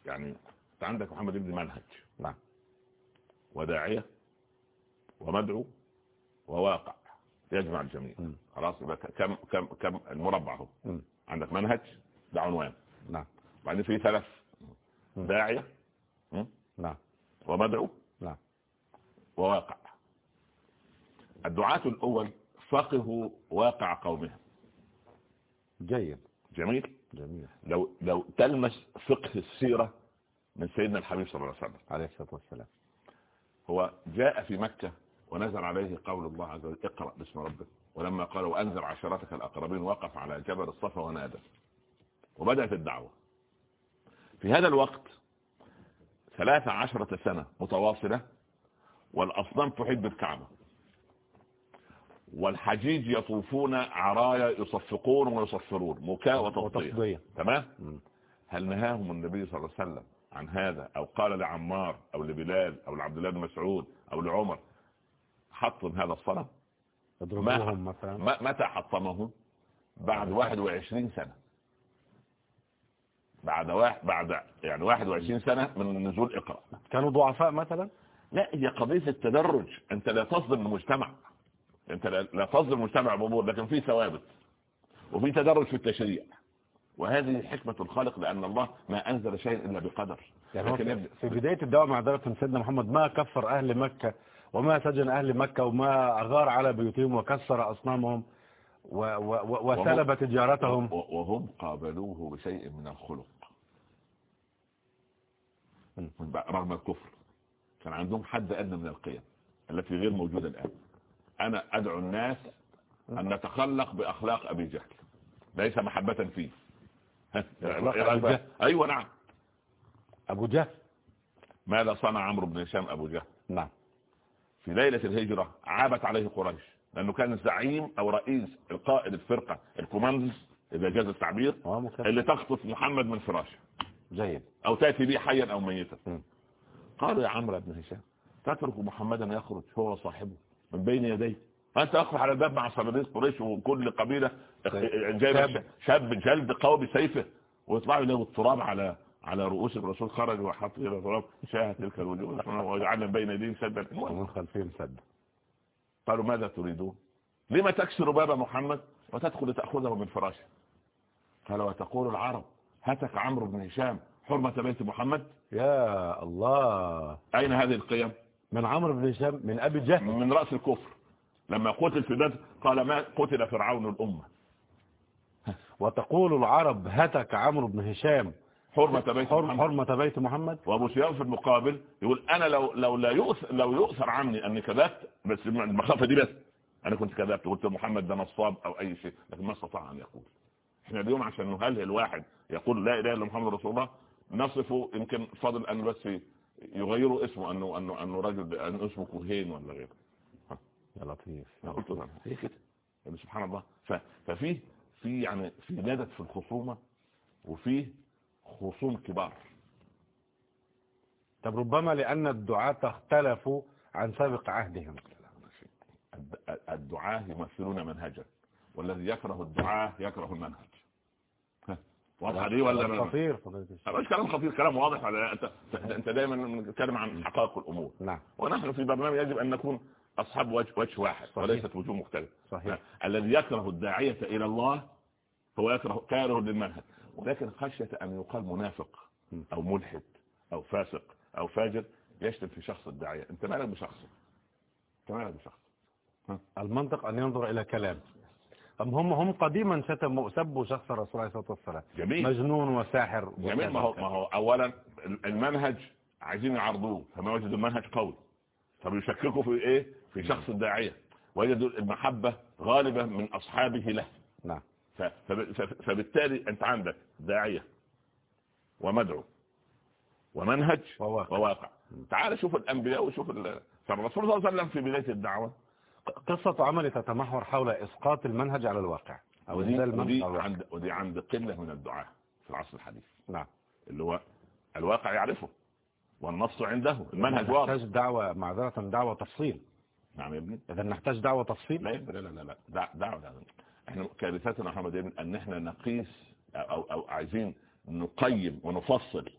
يعني انت عندك محمد ابن منهج. نعم. وداعية ومدعو وواقع. يجمع الجميع. خلاص؟ كم كم كم المربع هو؟ عندك منهج ده عنوان. نعم. بعدين في ثلاث. داعية نعم. ومدعو نعم. وواقع. الدعاة الأول فقهوا واقع قومهم. جيد. جميل؟ جميل. لو لو تلمس فقه السيرة من سيدنا الحبيب صلى الله عليه وسلم. عليه الصلاة والسلام. هو جاء في مكة ونزل عليه قول الله عز وجل اقرأ باسم ربك. ولما قال وأنذر عشراتك الأقربين وقف على جبل الصفا ونادى. وبدأت الدعوة. في هذا الوقت ثلاث عشرة سنة متواصلة والأصنام تحب الكعبة والحجيج يطوفون عرايا يصفقون ويصفرون مكاء وتطبيع تمام؟ هل نهاهم النبي صلى الله عليه وسلم عن هذا أو قال لعمار أو لبلال أو لعبد الله بن مسعود أو لعمر حطم هذا الصنم. متى حطمهم بعد 21 سنة. بعد واحد بعد يعني 21 سنة من نزول إقرأ. كانوا ضعفاء مثلا؟ لا هي قضية التدرج. أنت لا تصدم المجتمع. أنت لا تصدم المجتمع بامور لكن في ثوابت. وفي تدرج في التشريع. وهذه حكمة الخالق لأن الله ما أنزل شيء إلا بقدر. يعني لكن في- بداية الدعوة مع درجة سيدنا محمد ما كفر أهل مكة وما سجن أهل مكة وما أغار على بيوتهم وكسر أصنامهم وسلب تجارتهم. وهم قابلوه بشيء من الخلق. رغم الكفر. كان عندهم حد أدنى من القيم التي غير موجودة الآن. أنا أدعو الناس أن نتخلق بأخلاق أبي جهل. ليس محبة فيه. <laughs> أيوة نعم. أبو جهل. ماذا صنع عمرو بن هشام أبو جهل؟ نعم. في ليلة الهجرة عابت عليه قريش لأنه كان الزعيم أو رئيس القائد الفرقة الكوماندوز إذا جاز التعبير مكفر. اللي تخطف محمد من فراشه. جيد. أو تأتي به حيا أو ميتا. قالوا يا عمرو بن هشام تترك محمدا يخرج هو وصاحبه من بين يديه. أنت أخرج على الباب مع صناديق قريش وكل قبيلة جايب شاب. جلد قوي بسيفه ويطلعوا له التراب على على رؤوس الرسول خرج وحط كده تراب شاهد تلك الوجوه وجعلنا بين يديهم سدا. ومن خلفهم سد. قالوا ماذا تريدون؟ لما تكسر باب محمد وتدخل تأخذه من فراشه؟ قال وتقول العرب هتك عمرو بن هشام حرمة بيت محمد؟ يا الله. أين هذه القيم؟ من عمرو بن هشام من أبي جهل. من رأس الكفر. لما قتل في بدر قال ما قتل فرعون الأمة. وتقول العرب هتك عمرو بن هشام حرمة بيت محمد. حرمة بيت محمد؟ وابو سفيان في المقابل يقول أنا لو لو لا يؤثر لو يؤثر عني أني كذبت بس المخافه دي بس. أنا كنت كذبت قلت محمد ده نصاب أو أي شيء لكن ما استطاع أن يقول. إحنا اليوم عشان نهلهل واحد يقول لا إله إلا محمد رسول الله نصفه يمكن فضل أن بس يغيروا اسمه أنه أنه أنه رجل أنه اسمه كهين ولا غيره. يا لطيف قلت كده. يعني سبحان الله. ففي في يعني في ندد في الخصومة وفي خصوم كبار. طب ربما لأن الدعاة اختلفوا عن سابق عهدهم. الد- الدعاة يمثلون منهجا والذي يكره الدعاة يكره المنهج. ها، واضحة دي ولا لا؟ خطير. مش كلام خطير كلام واضح ولا انت انت دايما بتتكلم عن حقائق الأمور. نعم. ونحن في برنامج يجب أن نكون أصحاب وجه وجه واحد صحيح. وليست وجوه مختلفة. صحيح. الذي يكره الداعية إلى الله هو يكره كاره للمنهج. ولكن خشية أن يقال منافق. أو ملحد أو فاسق أو فاجر يشتم في شخص الداعية. أنت مالك بشخصه أنت مالك بشخصه المنطق أن ينظر إلى كلام. أم هم هم قديما شتموا سبوا شخص الرسول عليه الصلاة والسلام. جميل. مجنون وساحر جميل. ما هو ما هو اولا المنهج عايزين يعرضوه. فما وجدوا المنهج قوي. فبيشككوا في إيه؟ في شخص الداعية وجدوا المحبة غالبة من أصحابه له. نعم. فبالتالي أنت عندك داعية ومدعو ومنهج وواقع. وواقع. تعال شوف الأنبياء وشوف ال- فالرسول صلى الله عليه وسلم في بداية الدعوة قصة عمل تتمحور حول إسقاط المنهج على الواقع أو ودي, ودي عند ودي عند قلة من الدعاة في العصر الحديث. نعم. اللي هو الواقع يعرفه والنص عنده المنهج واضح. دعوة معذرة دعوة تفصيل. نعم يا ابني. إذا نحتاج دعوة تفصيل؟ لا لا لا لا لا. دع- دعوة دعوة. إحنا كارثتنا يا محمد يا ابني إن إحنا نقيس أو أو عايزين نقيم ونفصل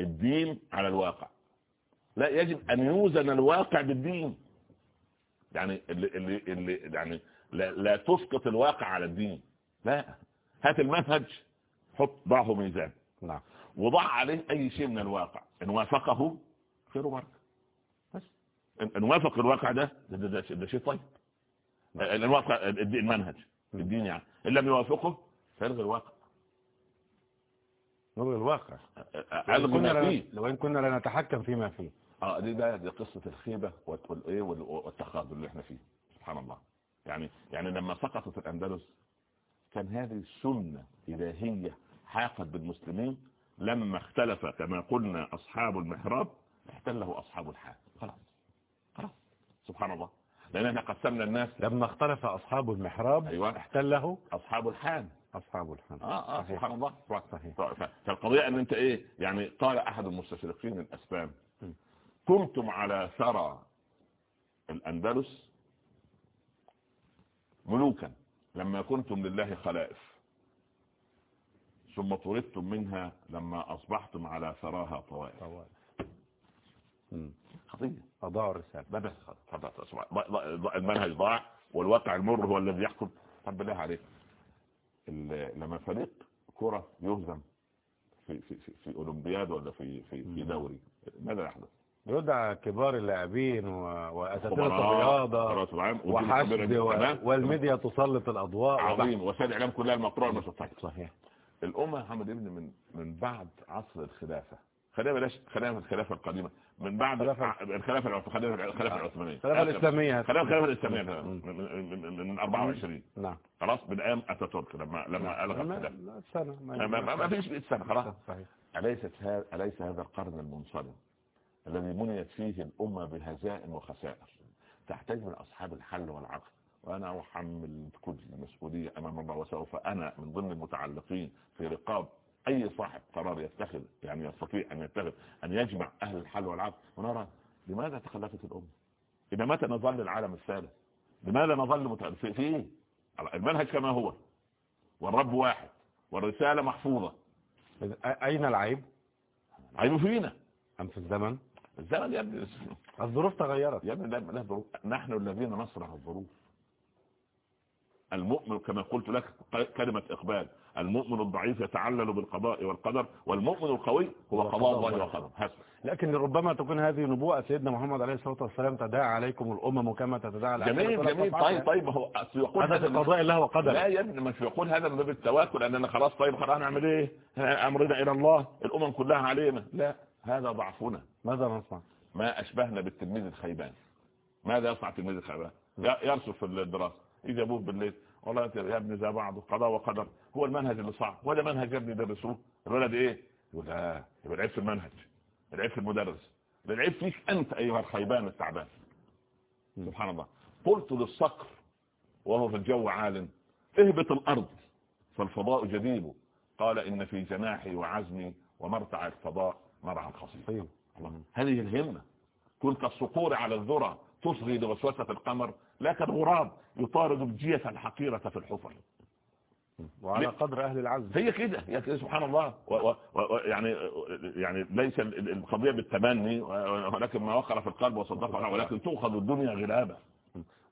الدين على الواقع. لا يجب أن يوزن الواقع بالدين. يعني اللي اللي اللي يعني لا, لا تسقط الواقع على الدين. لا. هات المنهج حط ضعه ميزان. نعم. وضع عليه أي شيء من الواقع. إن وافقه خير وبركة. ان إن وافق الواقع ده ده, ده, ده, ده شيء طيب. ان الواقع المنهج الدين يعني. إن لم يوافقه فيلغي الواقع. نلغي الواقع. الغي كنا لو إن كنا لا نتحكم فيما فيه. آه دي بقى دي قصة الخيبة وال- والإيه وال- والتخاذل اللي إحنا فيه. سبحان الله. يعني يعني لما سقطت الأندلس كان هذه سنة إلهية حاقت بالمسلمين. لما اختلف كما قلنا أصحاب المحراب احتله أصحاب خلاص سبحان الله. لأن إحنا قسمنا الناس. لما اختلف أصحاب المحراب أيوة. احتله أصحاب الحال أصحاب آه آه صحيح. سبحان الله. صحيح. ف- فالقضية إن أنت إيه يعني قال أحد المستشرقين الأسبان. كنتم على ثرى الأندلس ملوكا. لما كنتم لله خلائف. ثم طردتم منها لما أصبحتم على ثراها طوائف. قضيه أضاعوا الرسالة. بس المنهج ضاع والواقع المر هو الذي يحكم. طب بالله عليك. لما فريق كرة يهزم في في في, في أولمبياد ولا في في في دوري ماذا يحدث؟ يدعى كبار اللاعبين وأساتذة الرياضة وحشد. والميديا تسلط الأضواء عظيم. وسائل الاعلام كلها المقروءه المستطيع صحيح. الأمة محمد ابن من من بعد عصر الخلافة. خلينا بلاش خلينا في الخلافة القديمة. من بعد خلافة- ع- الخلافة العث- خلينا في الخلافه العثمانية. الخلافة الإسلامية. الإسلامية مم. من, من, من, من 24 نعم. خلاص من أيام أتاتورك لما لما الخلافه لا، سنه ما, فيش 100 سنه خلاص. صحيح. أليست هذا أليس هذا القرن المنصرم الذي منيت فيه الأمة بهزائم وخسائر؟ تحتاج من أصحاب الحل والعقل. وأنا أحمل كل المسؤولية أمام الله وسوف أنا من ضمن المتعلقين في رقاب أي صاحب قرار يتخذ يعني يستطيع أن يتخذ أن يجمع أهل الحل والعقل ونرى لماذا تخلفت الأمة؟ إلى متى نظل العالم الثالث؟ لماذا نظل في, إيه؟ المنهج كما هو. والرب واحد والرسالة محفوظة. أين العيب؟ عيب فينا. أم في الزمن؟ الزمن يا ابني. الظروف تغيرت. يا ابني لا ظروف. نحن الذين نصنع الظروف. المؤمن كما قلت لك كلمة إقبال. المؤمن الضعيف يتعلل بالقضاء والقدر والمؤمن القوي هو قضاء الله وقدره. لكن ربما تكون هذه نبوءة سيدنا محمد عليه الصلاة والسلام تداعى عليكم الأمم كما الأحداث جميل جميل. طيب يعني. طيب هو يقول هذا قضاء الله وقدره. لا يا ابني مش يقول هذا من باب التواكل أننا خلاص طيب خلاص نعمل إيه؟ أمرنا إلى الله الأمم كلها علينا. لا هذا ضعفنا. ماذا نصنع؟ ما أشبهنا بالتلميذ الخيبان. ماذا يصنع التلميذ الخيبان؟ ي- يرسل في الدراسة يجي أبوه بالليل. والله يا ابني زي بعض قضاء وقدر. هو المنهج اللي صعب ولا منهج يا ابني درسوه الولد إيه؟ يقول لا يبقى العيب في المنهج. العيب في المدرس. العيب فيك أنت أيها الخيبان التعبان. سبحان الله. قلت للصقر وهو في الجو عال اهبط الأرض فالفضاء جديد. قال إن في جناحي وعزمي ومرتع الفضاء مرعى خصيب طيب. هذه الهمة. كنت الصقور على الذرة تصغي لوسوسة القمر لكن غراب يطارد الجية الحقيرة في الحفر. وعلى قدر أهل العزم. هي كده. كده سبحان الله. و و و يعني يعني ليس ال- ال- القضية بالتمني و- ولكن ما وقر في القلب وصدقه ولكن تؤخذ الدنيا غلابة.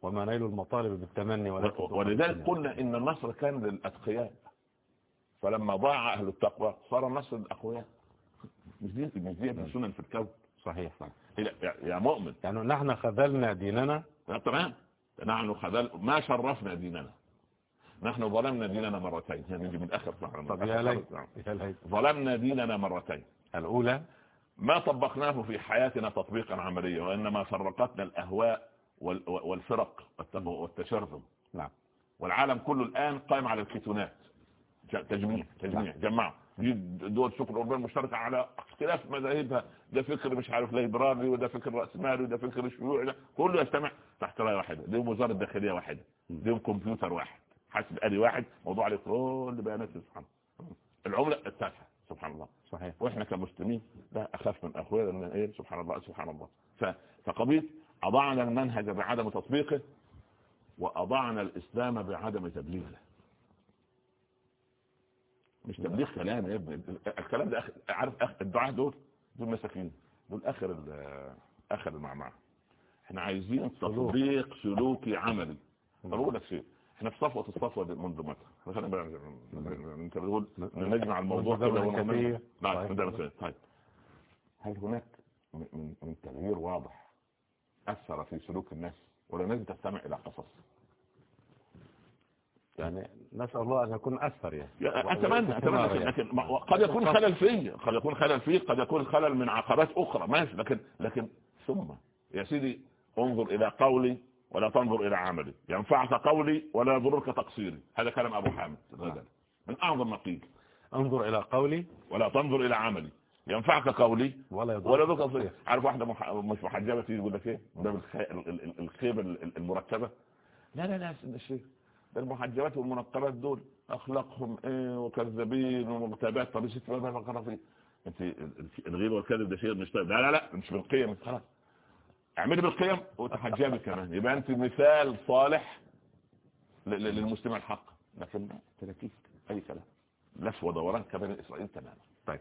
وما نيل المطالب بالتمني ولكن ولذلك قلنا إن النصر كان للأتقياء. فلما ضاع أهل التقوى صار النصر للأقوياء. مش دي مش دي من سنن في الكون. صحيح صحيح. يا- مؤمن. يعني نحن خذلنا ديننا. تمام. نحن خذل ما شرفنا ديننا. نحن ظلمنا ديننا مرتين. يعني نجي من الآخر طب يا ليت. يا ليت. ظلمنا ديننا مرتين. الأولى؟ ما طبقناه في حياتنا تطبيقا عمليا وإنما فرقتنا الأهواء وال- والفرق والت- والتشرذم. نعم. والعالم كله الآن قائم على الكيتونات ج- تجميع تجميع. جمعوا. دي دول السوق الاوروبيه المشتركة على اختلاف مذاهبها. ده فكر مش عارف ليبرالي وده فكر راسمالي وده فكر شيوعي كله يجتمع تحت رايه واحدة ليهم وزارة داخلية واحدة ليهم كمبيوتر واحد حاسب آلي واحد موضوع عليه كل بيانات سبحان الله. العملة التافهة سبحان الله. صحيح. وإحنا كمسلمين لا أخاف من أخويا لأن إيه سبحان الله سبحان الله. ف- فقضية أضعنا المنهج بعدم تطبيقه وأضعنا الإسلام بعدم تبليغه. مش تبليغ كلام يا ابني الكلام ده آخر عارف آخر الدعاة دول دول مساكين دول آخر ال- آخر المعمعة. إحنا عايزين تطبيق سلوكي عملي. أقول لك شيء إحنا في صفوة الصفوة دي منذ متى؟ خلينا بقى أنت بتقول نجمع الموضوع كده. نعم طيب. كثير. طيب. هل هناك من- من من تغيير واضح أثر في سلوك الناس ولا الناس تستمع إلى قصص؟ يعني نسأل الله أن يكون أثر يعني. أتمنى أتمنى يعني. لكن, قد يكون خلل فيه قد يكون خلل فيه قد يكون خلل من عقبات أخرى ماشي لكن لكن ثم يا سيدي انظر إلى قولي ولا تنظر إلى عملي. ينفعك قولي ولا يضرك تقصيري. هذا كلام أبو حامد من أعظم ما قيل. انظر إلى قولي ولا تنظر إلى عملي. ينفعك قولي ولا يضر ولا يضرك تقصيري. عارف واحدة مح... مش محجبة تيجي تقول لك إيه؟ ده بالخ... ال- ال- ال- الخيبة ال- المركبه لا لا لا الشيخ. ده المحجبات والمنقبات دول أخلاقهم إيه وكذابين ومغتابات طب ست ما بقرا فيه انت ال- ال- الغيبه والكذب ده شيء مش طيب. لا لا لا مش بالقيم خلاص. اعملي بالقيم وتحجبي كمان يبقى أنت مثال صالح ل- ل- للمسلم الحق. لكن تلاكيك أي كلام. لف ودوران كبني اسرائيل تماما. طيب.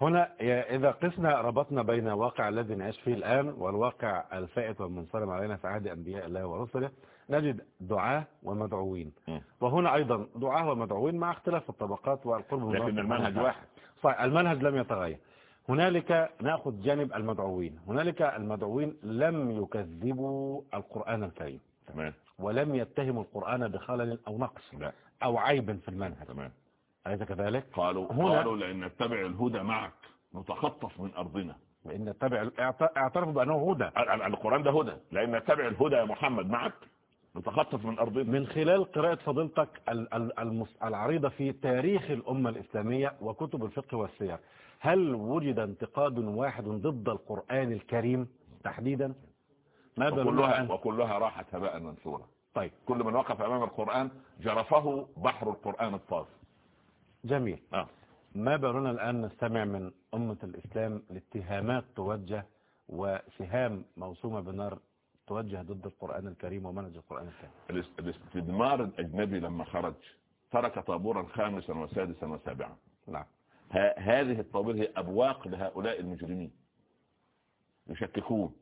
هنا إذا قسنا ربطنا بين الواقع الذي نعيش فيه الآن والواقع الفائت والمنصرم علينا في عهد أنبياء الله ورسله نجد دعاة ومدعوين. وهنا أيضا دعاة ومدعوين مع اختلاف الطبقات والقرب من لكن المنهج. واحد. صحيح المنهج لم يتغير. هنالك نأخذ جانب المدعوين. هنالك المدعوين لم يكذبوا القرآن الكريم. تمام. ولم يتهموا القرآن بخلل أو نقص لا. أو عيب في المنهج. تمام. أليس كذلك؟ قالوا هنا- قالوا لأن نتبع الهدى معك. نتخطف من أرضنا. وإن تبع اعت- اعترفوا بأنه هدى. ال- ال- القرآن ده هدى. لأن نتبع الهدى يا محمد معك. نتخطف من أرضنا من خلال قراءة فضيلتك العريضة في تاريخ الأمة الإسلامية وكتب الفقه والسير. هل وجد انتقاد واحد ضد القرآن الكريم تحديدا؟ ماذا وكلها, وكلها راحت هباء منثورا طيب. كل من وقف أمام القرآن جرفه بحر القرآن الطاف جميل. آه. ما بالنا الآن نستمع من أمة الإسلام لاتهامات توجه وسهام موسومة بنار توجه ضد القرآن الكريم ومنهج القرآن الكريم. الاس- الاستدمار الأجنبي لما خرج ترك طابورا خامسا وسادسا وسابعا. نعم. ه- هذه الطوابير هي أبواق لهؤلاء المجرمين. يشككون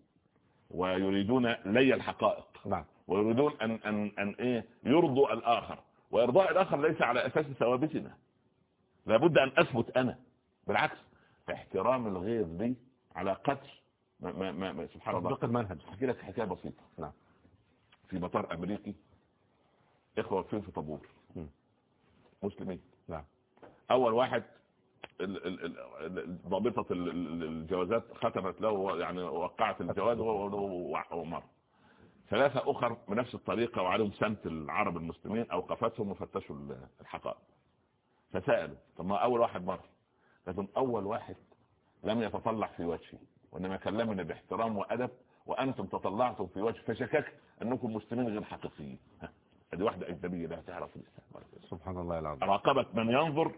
ويريدون لي الحقائق. نعم. ويريدون أن, أن, أن إيه؟ يرضوا الآخر. وإرضاء الآخر ليس على أساس ثوابتنا. لابد أن أثبت أنا. بالعكس احترام الغير لي على قدر ما ما ما ما سبحان الله. تطبيق المنهج احكي لك حكاية بسيطة. نعم. في مطار أمريكي إخوة واقفين في طابور. مسلمين. نعم. أول واحد ال- ال- ال- ال- ضابطة ال- ال- الجوازات ختمت له يعني وقعت الجواز ومر ثلاثة أخر بنفس الطريقة وعليهم سمت العرب المسلمين أوقفتهم وفتشوا ال- الحقائق. فسألوا طب ما أول واحد مر؟ لكن أول واحد لم يتطلع في وجهي وإنما كلمني باحترام وأدب وأنتم تطلعتم في وجه فشككت أنكم مسلمين غير حقيقيين. هذه واحدة أجنبية لا تعرف. سبحان الله العظيم. راقبة من ينظر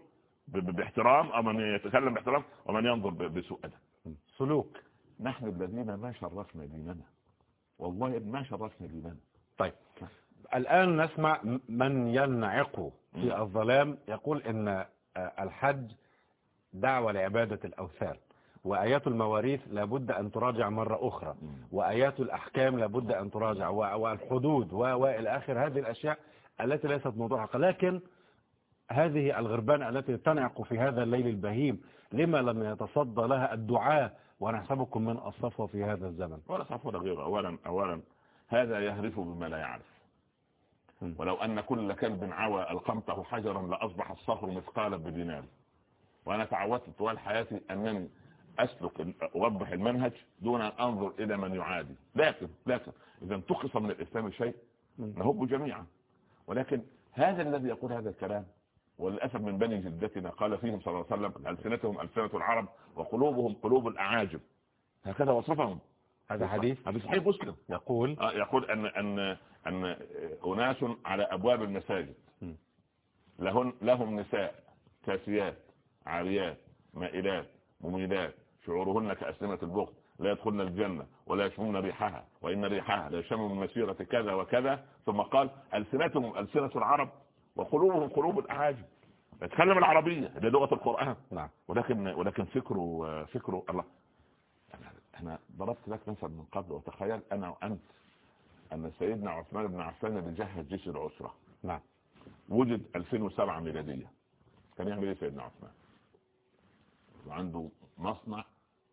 باحترام أو من يتكلم باحترام ومن ينظر بسوء أدب. سلوك. نحن الذين ما شرفنا ديننا. والله ما شرفنا ديننا. طيب. الآن نسمع من ينعق في الظلام يقول إن آه، الحج دعوة لعبادة الأوثان. وآيات المواريث لابد أن تراجع مرة أخرى. وآيات الأحكام لابد أن تراجع. والحدود. و- وإلى آخر هذه الأشياء التي ليست موضوع حق لكن هذه الغربان التي تنعق في هذا الليل البهيم لما لم يتصدى لها الدعاء؟ ونحسبكم من الصفوة في هذا الزمن. ولا صف ولا غيره. أولا أولا هذا يهرف بما لا يعرف. ولو أن كل كلب عوى ألقمته حجرا لأصبح الصخر مثقالا بدينار. وأنا تعودت طوال حياتي أنني أسلك أوضح المنهج دون أن أنظر إلى من يعادي. لكن لكن إذا انتقص من الإسلام شيء نهب جميعا. ولكن هذا الذي يقول هذا الكلام وللأسف من بني جدتنا قال فيهم صلى الله عليه وسلم ألسنتهم ألسنة العرب وقلوبهم قلوب الأعاجم. هكذا وصفهم. هذا حديث هذا صحيح مسلم. يقول آه، يقول أن أن أن أناس على أبواب المساجد. لهن لهم نساء كاسيات عاريات مائلات مميلات. شعورهن كأسلمة البخت لا يدخلن الجنة ولا يشمون ريحها وإن ريحها لا يشم من مسيرة كذا وكذا. ثم قال ألسنتهم ألسنة العرب وقلوبهم قلوب الأعاجم. يتكلم العربية اللي لغة القرآن. نعم. ولكن ولكن فكره فكره الله. أنا- أنا ضربت لك مثلا من قبل وتخيل أنا وأنت أن سيدنا عثمان بن عفان اللي جهز جيش العسرة. نعم. وجد 2007 ميلادية. كان يعمل إيه سيدنا عثمان؟ وعنده مصنع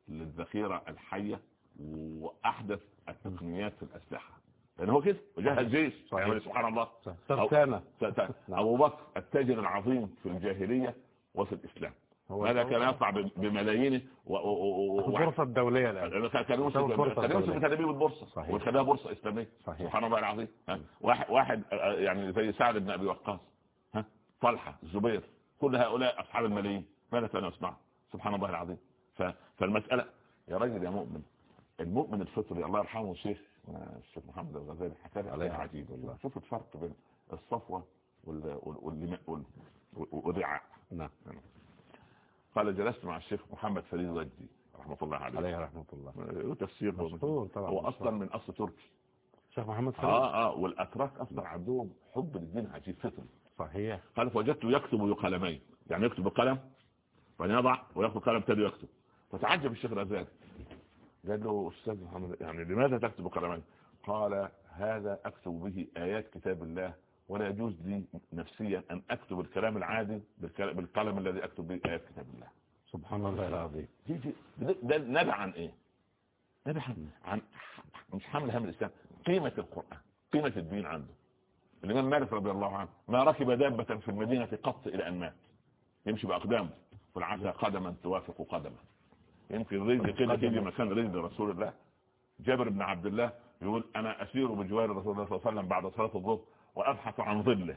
للذخيرة الحية وأحدث التقنيات في الأسلحة. لأن هو كده وجهز جيش صحيح. سبحان الله. ترسانة س- س- نعم. أبو بكر التاجر العظيم في الجاهلية وفي الإسلام. هذا كان يطلع ب- بملايين و- و- و- و- <laughs> البورصة الدولية الآن. كان كان يوصف يسوي البورصة كان بورصة إسلامية. صحيح. سبحان الله العظيم؟ واحد واحد آه، يعني زي سعد بن أبي وقاص. ها؟ طلحة الزبير كل هؤلاء أصحاب الملايين. ماذا كانوا يصنعوا سبحان الله العظيم. ف... فالمسألة يا راجل يا مؤمن المؤمن الفطري الله يرحمه الشيخ آه، الشيخ محمد الغزالي حكى لي عليه عجيبه والله. شوف الفرق بين. وال... والرعاء. نعم. قال جلست مع الشيخ محمد فريد وجدي رحمة الله عليه. عليه رحمة الله. له تفسير هو أصلا من أصل تركي. شيخ محمد فريد؟ آه آه والأتراك أصلا عندهم حب للدين عجيب فطري. صحيح. قال فوجدته يكتب بقلمين يعني يكتب بقلم بعدين يضع وياخذ قلم تاني يكتب فتعجب الشيخ الازهري قال له أستاذ محمد يعني لماذا تكتب بقلمين قال هذا أكتب به آيات كتاب الله ولا يجوز لي نفسيا أن أكتب الكلام العادي بالقلم الذي أكتب به آيات كتاب الله. سبحان الله العظيم. ده نبع عن إيه؟ نبع عن مش حمل هم الإسلام قيمة القرآن قيمة الدين عنده. الإمام مالك رضي الله عنه ما ركب دابة في المدينة قط إلى أن مات. يمشي بأقدامه والعسى قدما توافق قدما. يمكن رزق كده تيجي مكان رزق رسول الله. جابر بن عبد الله يقول أنا أسير بجوار رسول الله صلى الله عليه وسلم بعد صلاة الظهر وأبحث عن ظله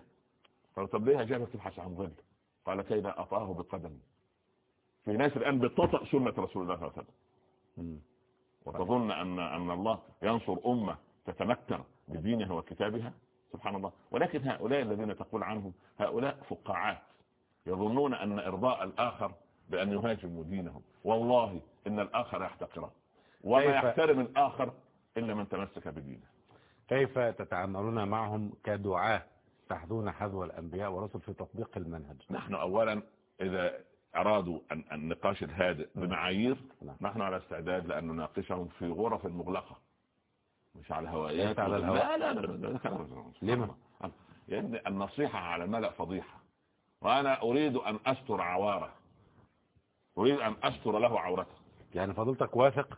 قال طب ليه يا جابر تبحث عن ظل؟ قال كيف أطاه بقدمي في ناس الآن بتطأ سنة رسول الله صلى الله عليه وسلم. وتظن أن أن الله ينصر أمة تتمكن بدينها وكتابها؟ سبحان الله. ولكن هؤلاء الذين تقول عنهم هؤلاء فقاعات. يظنون أن إرضاء الآخر بأن يهاجموا دينهم. والله إن الآخر يحتقره. وما يحترم الآخر إلا من تمسك بدينه. كيف تتعاملون معهم كدعاة تحذون حذو الأنبياء ورسل في تطبيق المنهج؟ نحن أولا إذا أرادوا أن النقاش الهادئ بمعايير نعم. نحن على استعداد لأن نناقشهم في غرف مغلقة. مش على هوايات. على الهواء لا لا لا, لا, لما؟ يعني النصيحة على الملأ فضيحة. وأنا أريد أن أستر عوارة. أريد أن أستر له عورته. يعني فضلتك واثق؟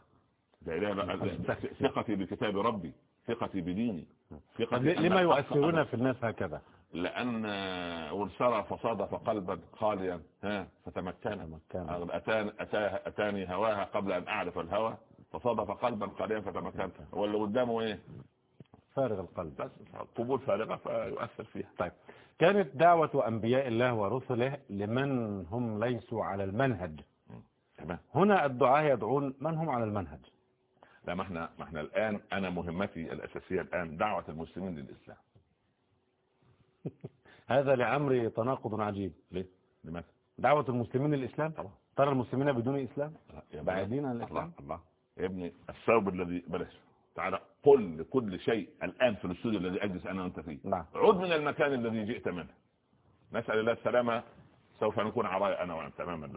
ثقتي بكتاب ربي ثقتي بديني ثقتي لما يؤثرون في الناس هكذا؟ لأن ورسرى فصادف قلبا خاليا ها فتمكن. أتاني, أتاني هواها قبل أن أعرف الهوى فصادف قلبا خاليا فتمكن. واللي قدامه إيه؟ فارغ القلب. بس قبول فارغة فيؤثر فيها. طيب. كانت دعوة أنبياء الله ورسله لمن هم ليسوا على المنهج؟ تمام. هنا الدعاء يدعون من هم على المنهج؟ لا ما إحنا ما إحنا الآن أنا مهمتي الأساسية الآن دعوة المسلمين للإسلام. <laughs> هذا لعمري تناقض عجيب. ليه؟ لماذا؟ دعوة المسلمين للإسلام؟ طبعا. ترى المسلمين بدون إسلام؟ بعيدين عن الإسلام؟ الله, الله يا ابني الثوب الذي بلاش. تعالى قل لكل شيء الآن في الاستوديو الذي أجلس أنا وأنت فيه. نعم. عد من المكان الذي جئت منه. نسأل الله السلامة سوف نكون عرايا أنا وأنت تماما.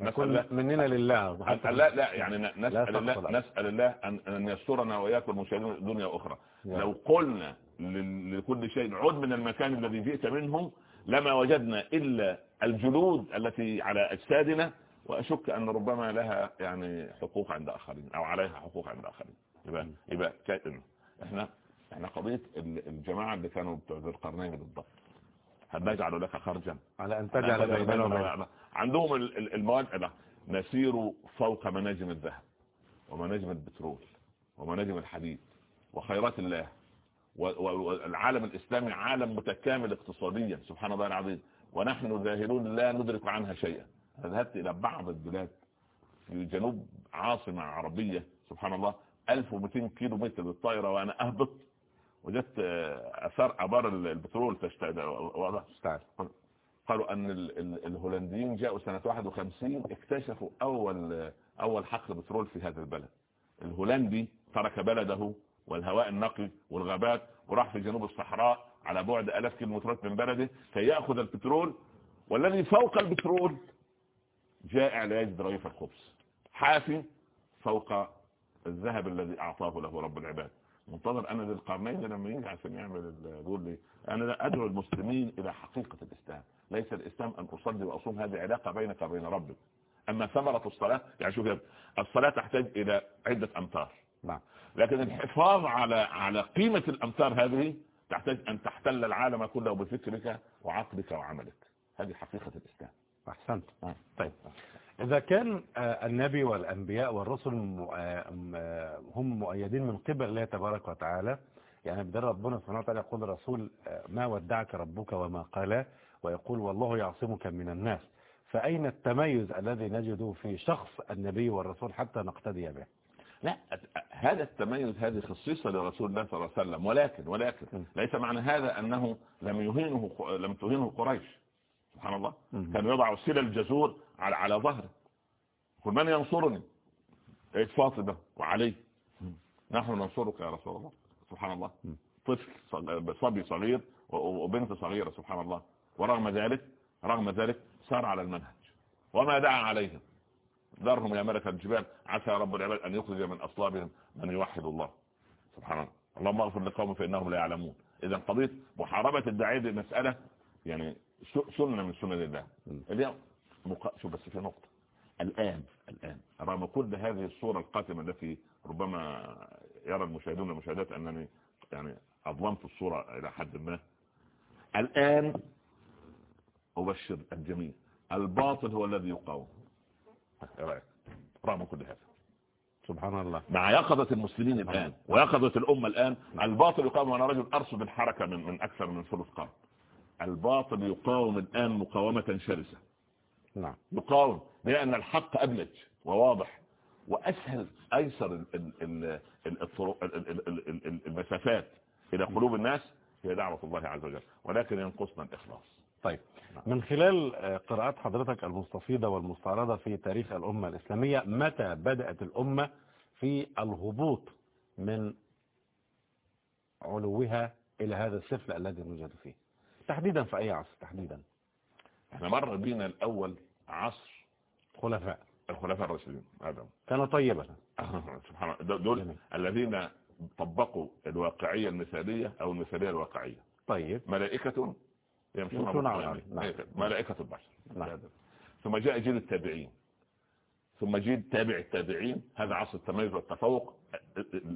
نسأل الله. مننا لله لا لا يعني نسأل الله نسأل الله أن, أن يسترنا وإياكم المشاهدين دنيا أخرى لو قلنا لكل شيء عد من المكان الذي جئت منه لما وجدنا إلا الجلود التي على أجسادنا وأشك أن ربما لها يعني حقوق عند آخرين أو عليها حقوق عند آخرين. يبقى يبقى كائن. إحنا إحنا قضية الجماعة اللي كانوا بتوع القرنين بالضبط. هل نجعل لك خرجا؟ على أن تجعل بيننا عندهم المواد نسير فوق مناجم الذهب ومناجم البترول ومناجم الحديد وخيرات الله والعالم الإسلامي عالم متكامل اقتصاديا سبحان الله العظيم ونحن ذاهلون لا ندرك عنها شيئا. ذهبت إلى بعض البلاد في جنوب عاصمة عربية سبحان الله 1200 كيلو متر بالطائرة وأنا أهبط. وجدت أثار أبار البترول تشتعل قالوا أن الهولنديين جاءوا سنة 51 اكتشفوا أول أول حقل بترول في هذا البلد. الهولندي ترك بلده والهواء النقي والغابات وراح في جنوب الصحراء على بعد ألاف كيلومترات من بلده كي يأخذ البترول والذي فوق البترول جائع لا يجد رغيف الخبز. حافي فوق الذهب الذي أعطاه له رب العباد. منتظر أنا للقرنين لما يجي عشان يعمل يقول لي أنا أدعو المسلمين إلى حقيقة الإسلام. ليس الإسلام أن أصلي وأصوم هذه علاقة بينك وبين ربك. أما ثمرة الصلاة يعني شوف الصلاة تحتاج إلى عدة أمتار. نعم. لكن الحفاظ على على قيمة الأمتار هذه تحتاج أن تحتل العالم كله بفكرك وعقلك وعملك. هذه حقيقة الإسلام. أحسنت. طيب. إذا كان النبي والأنبياء والرسل هم مؤيدين من قبل الله تبارك وتعالى يعني بدر ربنا سبحانه وتعالى يقول الرسول ما ودعك ربك وما قال ويقول والله يعصمك من الناس فأين التميز الذي نجده في شخص النبي والرسول حتى نقتدي به؟ لا هذا التميز هذه خصيصة لرسول الله صلى الله عليه وسلم ولكن ولكن ليس معنى هذا أنه لم يهينه لم تهينه قريش. سبحان الله كان يضع سل الجزور على على ظهره. قل من ينصرني؟ إيش فاطمة وعلي نحن ننصرك يا رسول الله. سبحان الله. طفل صبي صغير وبنت صغيرة سبحان الله. ورغم ذلك رغم ذلك سار على المنهج. وما دعا عليهم. ذرهم يا ملك الجبال. عسى رب العباد أن يخرج من أصلابهم من يوحد الله. سبحان الله. اللهم اغفر لقوم فإنهم لا يعلمون. إذا قضيه محاربة الداعية دي مساله يعني س- سنة من سنن الله. اليوم مق... شوف بس في نقطة. الآن الآن رغم كل هذه الصورة القاتمة التي ربما يرى المشاهدون والمشاهدات أنني يعني أظلمت الصورة إلى حد ما. الآن أبشر الجميع. الباطل هو الذي يقاوم. رأيك؟ رغم كل هذا. سبحان الله. مع يقظة المسلمين الآن ويقظة الأمة الآن الباطل يقاوم. وأنا رجل أرصد الحركة من, من أكثر من ثلث قرن. الباطل يقاوم الآن مقاومة شرسة. نعم. يقاوم لأن الحق أبلج وواضح. وأسهل أيسر المسافات إلى قلوب الناس هي دعوة الله عز وجل ولكن ينقصنا الإخلاص. طيب. من خلال آه، قراءات حضرتك المستفيضة والمستعرضة في تاريخ الأمة الإسلامية متى بدأت الأمة في الهبوط من علوها إلى هذا السفل الذي نوجد فيه؟ تحديدا في أي عصر تحديدا. إحنا مر بينا الأول عصر خلفاء. الخلفاء الراشدين هذا كان طيبا. <laughs> سبحان الله. دول جميل. الذين طبقوا الواقعية المثالية أو المثالية الواقعية. طيب. ملائكة يمشون على. نعم. ملائكة البشر. نعم. ثم جاء جيل التابعين. ثم جيل تابع التابعين. هذا عصر التميز والتفوق.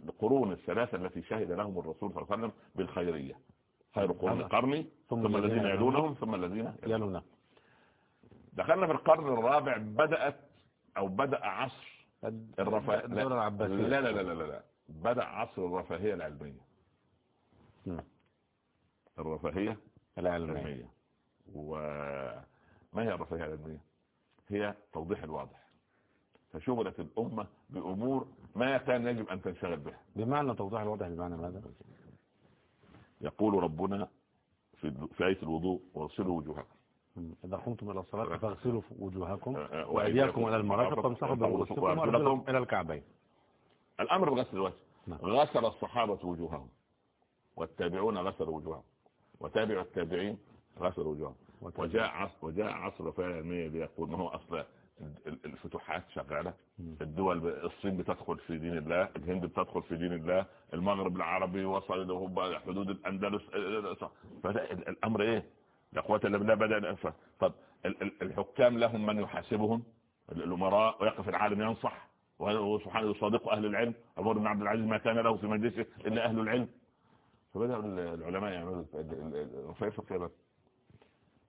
القرون الثلاثة التي شهد لهم الرسول صلى الله عليه وسلم بالخيرية. خير قرون. قرني ثم ثم الذين يلونهم. ثم الذين يلونهم. دخلنا في القرن الرابع بدأت أو بدأ عصر الرفاهية العباسية. لا لا لا لا لا. بدأ عصر الرفاهية العلمية. نعم. الرفاهية العلمية. العلمية. وما هي الرفاهية العلمية؟ هي توضيح الواضح. فشغلت الأمة بأمور ما كان يجب أن تنشغل بها. بمعنى توضيح الوضع بمعنى ماذا؟ يقول ربنا في في آية الوضوء واغسلوا وجوهكم. إذا قمتم إلى الصلاة فاغسلوا وجوهكم أه، أه، وأيديكم إلى المرافق وامسحوا برؤوسكم وأرجلكم إلى الكعبين. الأمر بغسل الوجه. نعم. غسل الصحابة وجوههم. والتابعون غسلوا وجوههم. وتابع التابعين غسلوا وجوههم. وجاء عصر وجاء عصر فيها علمية ليقول ما هو أصل ال- الفتوحات شغالة. الدول الصين بتدخل في دين الله الهند بتدخل في دين الله المغرب العربي وصل له حدود الأندلس فالأمر إيه؟ لا قوة إلا بالله بدأ الأنفة طب ال- ال- الحكام لهم من يحاسبهم؟ الأمراء ويقف العالم ينصح. وسبحانه يصادق أهل العلم؟ عمر بن عبد العزيز ما كان له في مجلسه إلا أهل العلم. فبدأ العلماء يعملوا الرفاية كده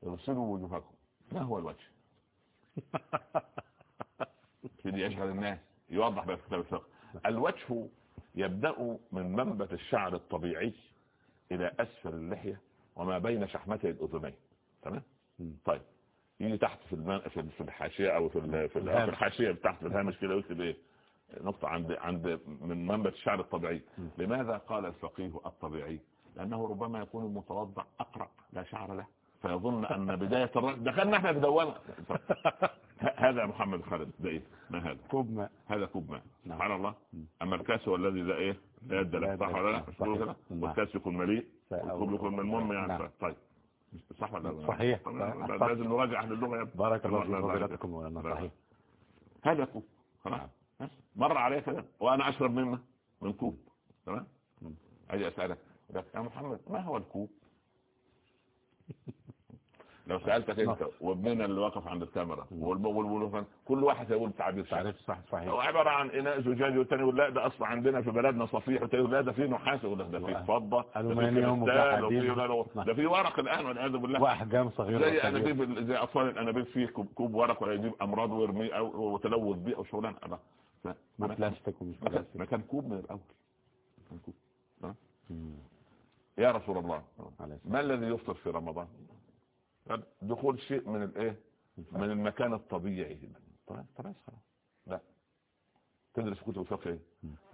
يغسلوا وجوهكم. ما هو الوجه. <laughs> سيدي يشغل الناس. يوضح بقى في كتاب الفقه. الوجه يبدأ من منبت الشعر الطبيعي إلى أسفل اللحية وما بين شحمتي الأذنين. تمام. طيب. يجي تحت في الم... في الحاشية أو في ال- في, ال-. في الحاشية تحت في الهامش كده. يكتب إيه نقطة عند عند من منبت الشعر الطبيعي. لماذا قال الفقيه الطبيعي؟ لأنه ربما يكون المتوضع أقرأ لا شعر له. فيظن أن بداية الرجل دخلنا إحنا ه- هذا محمد خالد. ده إيه؟ ما هذا؟ كوب ماء. هذا كوب ماء. نعم. سبحان الله. أما الكاس هو الذي لا إيه؟ لا يد له. صح. ولا لا؟ نعم. والكاس يكون مليء. والكوب يكون ملموم يعني. نعم. طيب. صح ولا لا؟ صحيح. لازم نراجع أهل اللغة يا. بارك الله في فضيلتكم ولنا لا- صحيح. هذا كوب. خلاص. بس. مر عليه كده. وأنا أشرب منه. من كوب. تمام. أجي أسألك. يا محمد ما هو الكوب؟ <laughs> لو سألتك أنت وابننا اللي واقف عند الكاميرا والب- وال- وال- كل واحد هيقول تعبير صحيح تعريف صح صحيح. هو عبارة عن إناء زجاجي والتاني يقول لا ده أصلا عندنا في بلدنا صفيح والتاني يقول لا ده فيه نحاس يقول ده فيه فضة ده فيه ورق الآن والعياذ بالله. وأحجام صغيرة زي. أنابيب زي أطفال الأنابيب فيه كوب, ورق ولا يجيب أمراض ويرميه أو وتلوث بيه أو ومش ما كان- بلاستيك ما كان كوب من الأول. كان كوب. يا رسول الله. ما الذي يفطر في رمضان؟ دخول شيء من الايه؟ من المكان الطبيعي طيب خلاص خلاص لا. تدرس كتب الفقه إيه؟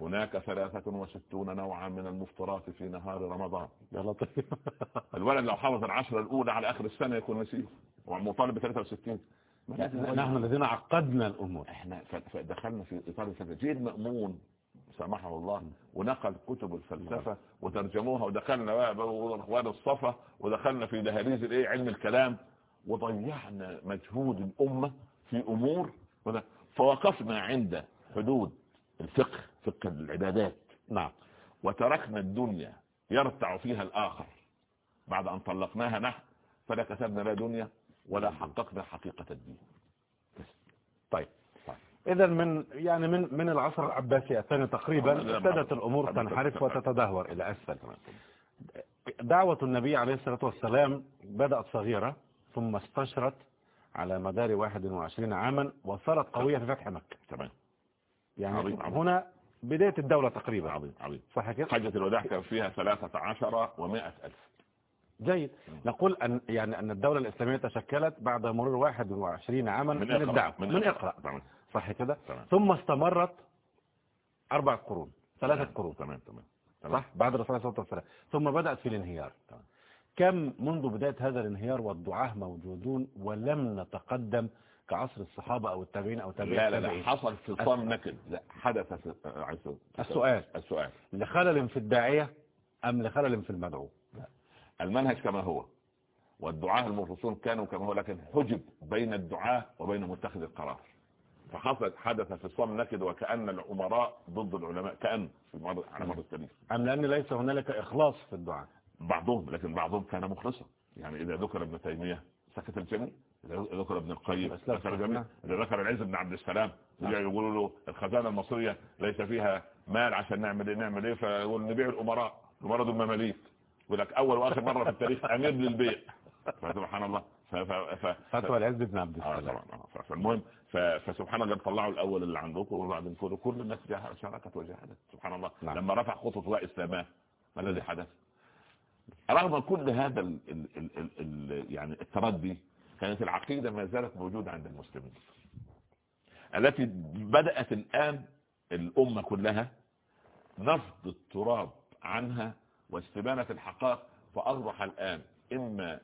هناك ثلاثة وستون نوعا من المفطرات في نهار رمضان. يا لطيف <laughs> الولد لو حافظ العشرة الأولى على آخر السنة يكون نسيه ومطالب ب 63 ما لازم- نحن الذين عقدنا الأمور. إحنا فدخلنا في إطار الفلسفه جيل مأمون. سامحه الله ونقل كتب الفلسفة وترجموها ودخلنا واخوان الصفا ودخلنا في دهاليز الإيه؟ علم الكلام وضيعنا مجهود الأمة في أمور فوقفنا عند حدود الفقه فقه العبادات. نعم. وتركنا الدنيا يرتع فيها الآخر. بعد أن طلقناها نحن فلا كسبنا لا دنيا ولا حققنا حقيقة الدين. طيب. اذا من يعني من من العصر العباسي الثاني تقريبا ابتدت الأمور تنحرف وتتدهور إلى أسفل دعوة النبي عليه الصلاة والسلام بدأت صغيرة ثم استشرت على مدار 21 عاما وصارت قوية في فتح مكة. تمام. يعني عظيم،. هنا بداية الدولة تقريبا. عظيم عظيم. صح كده؟ حجة الوداع كان فيها ثلاثة عشر ومائة ألف. جيد. نقول أن يعني أن الدولة الإسلامية تشكلت بعد مرور 21 عاما من, إقرأ. الدعوة. من, تمام. صح كده. ثم استمرت أربع قرون ثلاثة. قرون تمام تمام. صح بعد الرسول صلى الله عليه وسلم ثم بدأت في الانهيار تمام. كم منذ بداية هذا الانهيار والدعاة موجودون ولم نتقدم كعصر الصحابة أو التابعين أو تابعين لا لا لا. حصل فصام نكد لا حدث السؤال. السؤال لخلل في الداعية أم لخلل في المدعو المنهج كما هو والدعاة المخلصون كانوا كما هو لكن حجب بين الدعاة وبين متخذ القرار فحصل حدث في الصوم نكد وكأن الأمراء ضد العلماء كأن على مر التاريخ أم لأن ليس هنالك إخلاص في الدعاء؟ بعضهم لكن بعضهم كان مخلصا. يعني إذا ذكر ابن تيمية سكت الجميع إذا ذكر ابن القيم ذكر الجميع. نعم. إذا ذكر العز بن عبد السلام يرجع يقولوا له الخزانة المصرية ليس فيها مال عشان نعمل إيه نعمل إيه فيقول نبيع الأمراء. الأمراء دول مماليك يقول لك أول وآخر مرة في التاريخ أمير للبيع فسبحان الله. فتوى العز بن عبد آه السلام طبعا آه. فالمهم فسبحان الله طلعوا الأول اللي عندكم وبعدين كل كل الناس شاركت وجاهدت سبحان الله نعم. لما رفع خطوة وائل سلاماه ما الذي حدث؟ رغم كل هذا ال ال ال ال ال يعني التردي كانت العقيدة ما زالت موجودة عند المسلمين التي بدأت الآن الأمة كلها نفض التراب عنها واستبانة الحقائق فأصبح الآن إما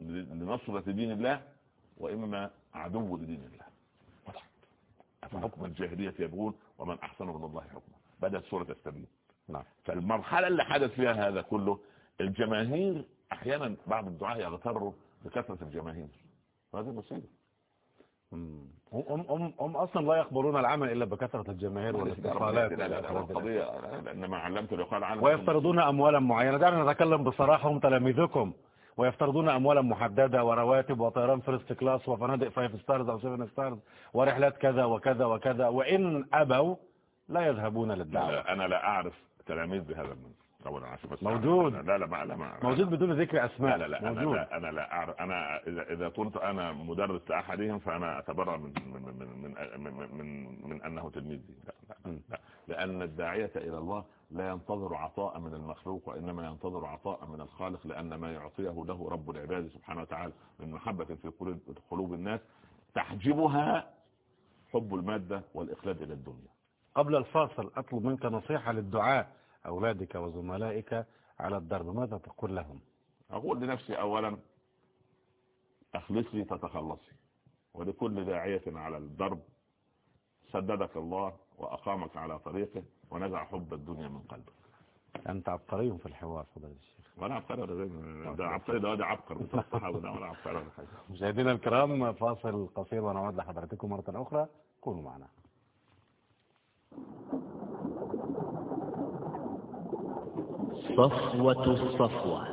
لنصرة دين الله وإما عدو لدين الله. وضحت أفحكم الجاهلية يبغون ومن أحسن من الله حكما بدأت سورة السبيل نعم. فالمرحلة اللي حدث فيها هذا كله الجماهير أحيانا بعض الدعاة يغتروا بكثرة الجماهير. وهذه مصيبة. هم, هم, هم, هم أصلا لا يقبلون العمل إلا بكثرة الجماهير والاتصالات لا لا لا القضية لأن ما علمت يقال عنه ويفترضون أموالا معينة. دعنا نتكلم بصراحة هم تلاميذكم. ويفترضون أموالا محددة ورواتب وطيران first class وفنادق five stars أو seven stars ورحلات كذا وكذا وكذا وإن أبوا لا يذهبون للدعوة. لا أنا لا أعرف تلاميذ بهذا المنزل. عشان بس موجود. لا لا ما لا ما موجود بدون ذكر أسماء. لا لا موجود. لا أنا لا أعرف. أنا إذا إذا كنت أنا مدرس لأحدهم فأنا أتبرأ من من من من من, من, من أنه تلميذي. لا لا, لا. لأن الداعية إلى الله لا ينتظر عطاء من المخلوق وإنما ينتظر عطاء من الخالق لأن ما يعطيه له رب العباد سبحانه وتعالى من محبة في قلوب الناس تحجبها حب المادة والإخلاد إلى الدنيا. قبل الفاصل أطلب منك نصيحة للدعاء. أولادك وزملائك على الدرب. ماذا تقول لهم؟ أقول لنفسي أولا أخلصي تتخلصي. ولكل داعية على الدرب سددك الله وأقامك على طريقه ونزع حب الدنيا من قلبك. أنت عبقري في الحوار فضل الشيخ. ولا عبقري ولا زي ده عبقري ده ولا عبقر ولا ولا عبقري. ولا حاجة <laughs> مشاهدينا الكرام فاصل قصير ونعود لحضراتكم مرة أخرى. كونوا معنا. صفوة الصفوة.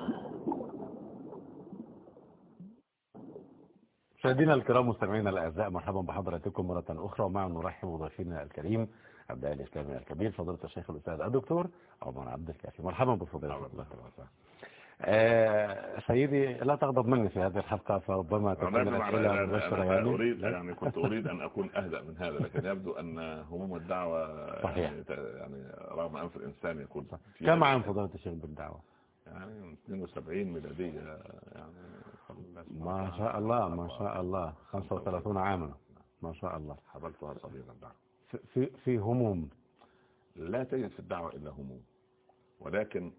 مشاهدينا الكرام مستمعينا الأعزاء مرحبا بحضراتكم مرة أخرى. ومع نرحب بضيفنا الكريم الداعي الإسلامي الكبير فضيلة الشيخ الأستاذ الدكتور عمر عبد الكافي. مرحبا تبارك آه سيدي لا تغضب مني في هذه الحلقة فربما تكون أنا الأسئلة مباشرة أنا يعني. أريد يعني كنت <laughs> أريد أن أكون أهدأ من هذا لكن يبدو أن هموم الدعوة صحيح. يعني يعني رغم أنف الإنسان يكون كم عام فضيلة الشيخ بالدعوة؟ يعني 72 ميلادية يعني ما شاء الله ما شاء الله. 35 عاما. ما شاء الله. حبلتها صغيرا بعد في- في في هموم. لا تجد في الدعوة إلا هموم. ولكن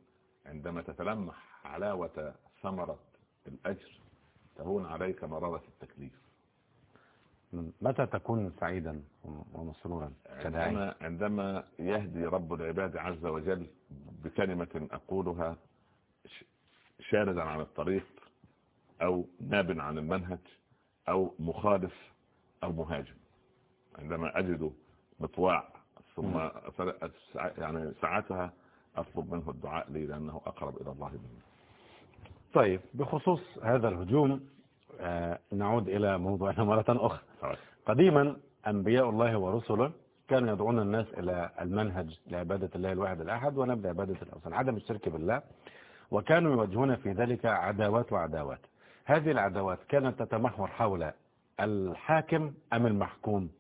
عندما تتلمح حلاوة ثمرة الأجر تهون عليك مرارة التكليف. متى تكون سعيدا ومسرورا عندما, عندما يهدي رب العباد عز وجل بكلمة أقولها شاردا عن الطريق أو ناب عن المنهج أو مخالف أو مهاجم. عندما أجد مطواع ثم يعني ساعتها أطلب منه الدعاء لي لأنه أقرب إلى الله مني. طيب بخصوص هذا الهجوم آه، نعود إلى موضوعنا مرة أخرى. قديما أنبياء الله ورسله كانوا يدعون الناس إلى المنهج لعبادة الله الواحد الأحد ونبدأ عبادة الأوثان عدم الشرك بالله وكانوا يواجهون في ذلك عداوات وعداوات. هذه العداوات كانت تتمحور حول الحاكم أم المحكوم؟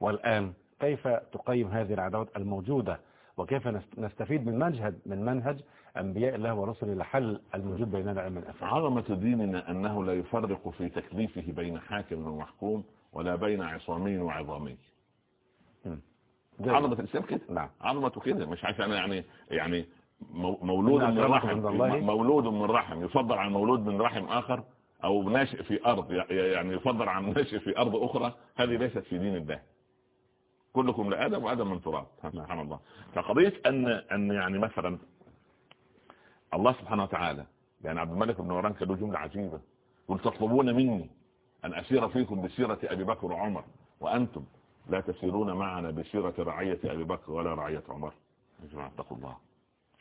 والآن كيف تقيم هذه العداوات الموجودة وكيف نست- نستفيد من منهج من منهج أنبياء الله ورسله لحل الموجود بيننا من أفعال عظمة ديننا أنه لا يفرق في تكليفه بين حاكم ومحكوم ولا بين عصامي وعظامي. عظمة الإسلام كده. نعم. عظمته كده. مش عشان يعني يعني مو- مولود من رحم. مولود من رحم. يفضل عن مولود من رحم آخر أو ناشئ في أرض يعني يفضل عن ناشئ في أرض أخرى. هذه ليست في دين الله. كلكم لآدم وآدم من تراب. سبحان الله. فقضية أن أن يعني مثلا الله سبحانه وتعالى يعني عبد الملك بن كان له جملة عجيبة. يقول تطلبون مني أن أسير فيكم بسيرة أبي بكر وعمر وأنتم لا تسيرون معنا بسيرة رعية أبي بكر ولا رعية عمر. يا جماعة اتقوا الله.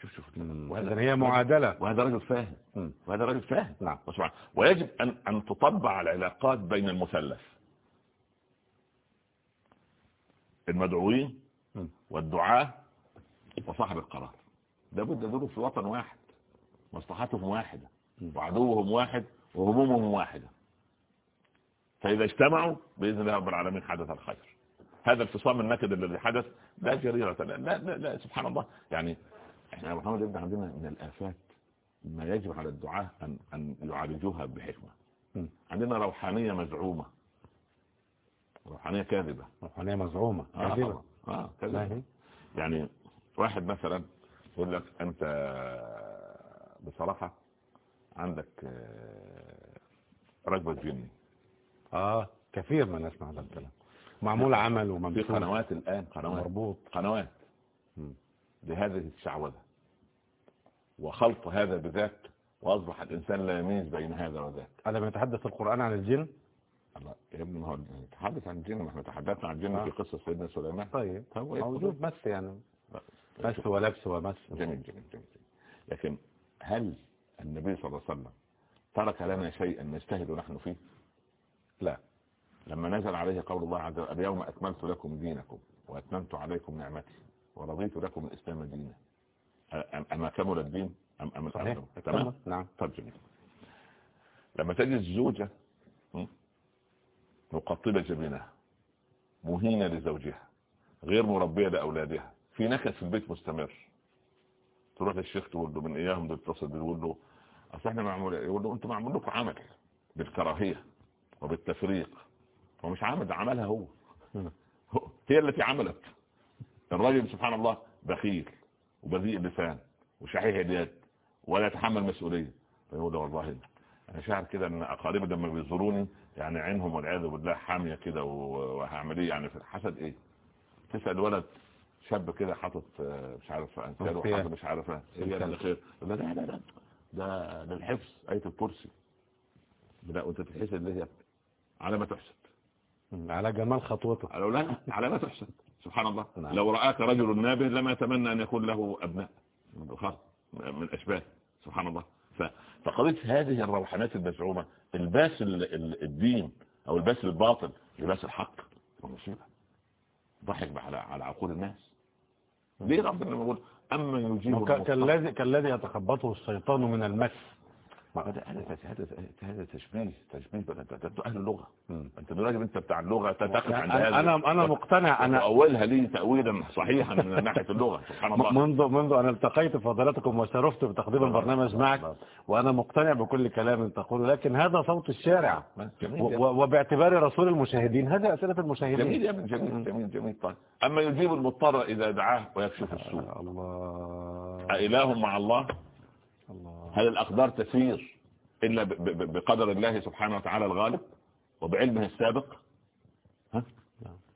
شوف شوف إذن هي معادلة. وهذا رجل فاهم. وهذا رجل فاهم. نعم. ويجب أن أن تطبع العلاقات بين المثلث. المدعوين. والدعاة وصاحب القرار. لابد دول في وطن واحد مصلحتهم واحدة وعدوهم واحد وهمومهم واحدة. فإذا اجتمعوا بإذن الله رب العالمين حدث الخير. هذا الفصام النكد الذي حدث لا جريرة لا لا, لا, لا سبحان الله. يعني إحنا يا محمد يبدأ عندنا من الآفات ما يجب على الدعاة أن, أن يعالجوها بحكمة. عندنا روحانية مزعومة. روحانية كاذبة. روحانية مزعومة آه كاذبة. ما كذا هي؟ يعني واحد مثلا يقول لك أنت بصراحة عندك آه، رغبة جني. آه كثير من نسمع هذا الكلام. معمول عمل في وممسوك قنوات الآن قنوات. مربوط. قنوات. لهذه الشعوذة. وخلط هذا بذاك وأصبح الإنسان لا يميز بين هذا وذاك. ألم يتحدث القرآن عن الجن؟ الله يا ابني ما هو نتحدث عن الجن ما إحنا تحدثنا عن الجن آه. في قصة سيدنا سليمان. طيب إيه موجود بس يعني. بس. ولبس ومس جميل جميل جميل. لكن هل النبي صلى الله عليه وسلم ترك لنا شيئا نجتهد نحن فيه؟ لا. لما نزل عليه قول الله عز وجل اليوم أكملت لكم دينكم وأتممت عليكم نعمتي ورضيت لكم الإسلام دينا. أم- أما كمل الدين؟ أم أم صحيح. الأمر تمام. نعم. طب جميل. لما تجد الزوجة? مقطبة جبينها مهينة لزوجها غير مربية لأولادها في نكد في البيت مستمر. تروح للشيخ تقول له من إياهم ده تتصل يقول له أصل إحنا معمول يقول له أنتوا معمول لكم عمل بالكراهية وبالتفريق هو مش عمل ده عملها هو. <laughs> هي التي عملت. الراجل سبحان الله بخيل وبذيء اللسان وشحيح اليد ولا يتحمل مسؤولية. فيقول له والله أنا شاعر كده إن أقاربي لما بيزوروني يعني عينهم والعياذ بالله حامية كده وهعمل إيه؟ يعني في الحسد إيه؟ تسأل ولد شاب كده حاطط آه، مش عارف انسان. وحاطط مش عارف إيه. اللي خير لا لا لا لا ده للحفظ آية الكرسي. لا وأنت تتحسد ليه يا ابني على ما تحسد. على جمال خطوته لو لا على ما تحسد. سبحان الله. نعم. لو رآك رجل نابه لما يتمنى أن يكون له أبناء. خلاص من أشباه. سبحان الله. فقضية هذه الروحانات المزعومة الباس ال- ال- الدين أو الباس الباطل لباس الحق. هو مصيبة ضحك على على عقول الناس. ليه ربنا يقول أما يجيب كالذي كالذي يتخبطه الشيطان من المس. هذا هذا هذا هذا تشبيه بقى انت أهل اللغة مم. أنت دلوقتي أنت بتاع اللغة تقف عند هذا. أنا أنا أنا مقتنع أنا أولها لي تأويلا صحيحا من ناحية اللغة سبحان الله. منذ منذ أن التقيت بفضلاتكم وشرفت بتقديم البرنامج معك وأنا مقتنع بكل كلام تقوله لكن هذا صوت الشارع. جميل يا وباعتبار رسول المشاهدين هذه أسئلة جميل المشاهدين يا ابني جميل جميل جميل. طيب. أما يجيب المضطر إذا دعاه ويكشف السوء. الله. أإله مع الله؟ هل الأقدار تسير إلا بقدر الله سبحانه وتعالى الغالب وبعلمه السابق؟ ها؟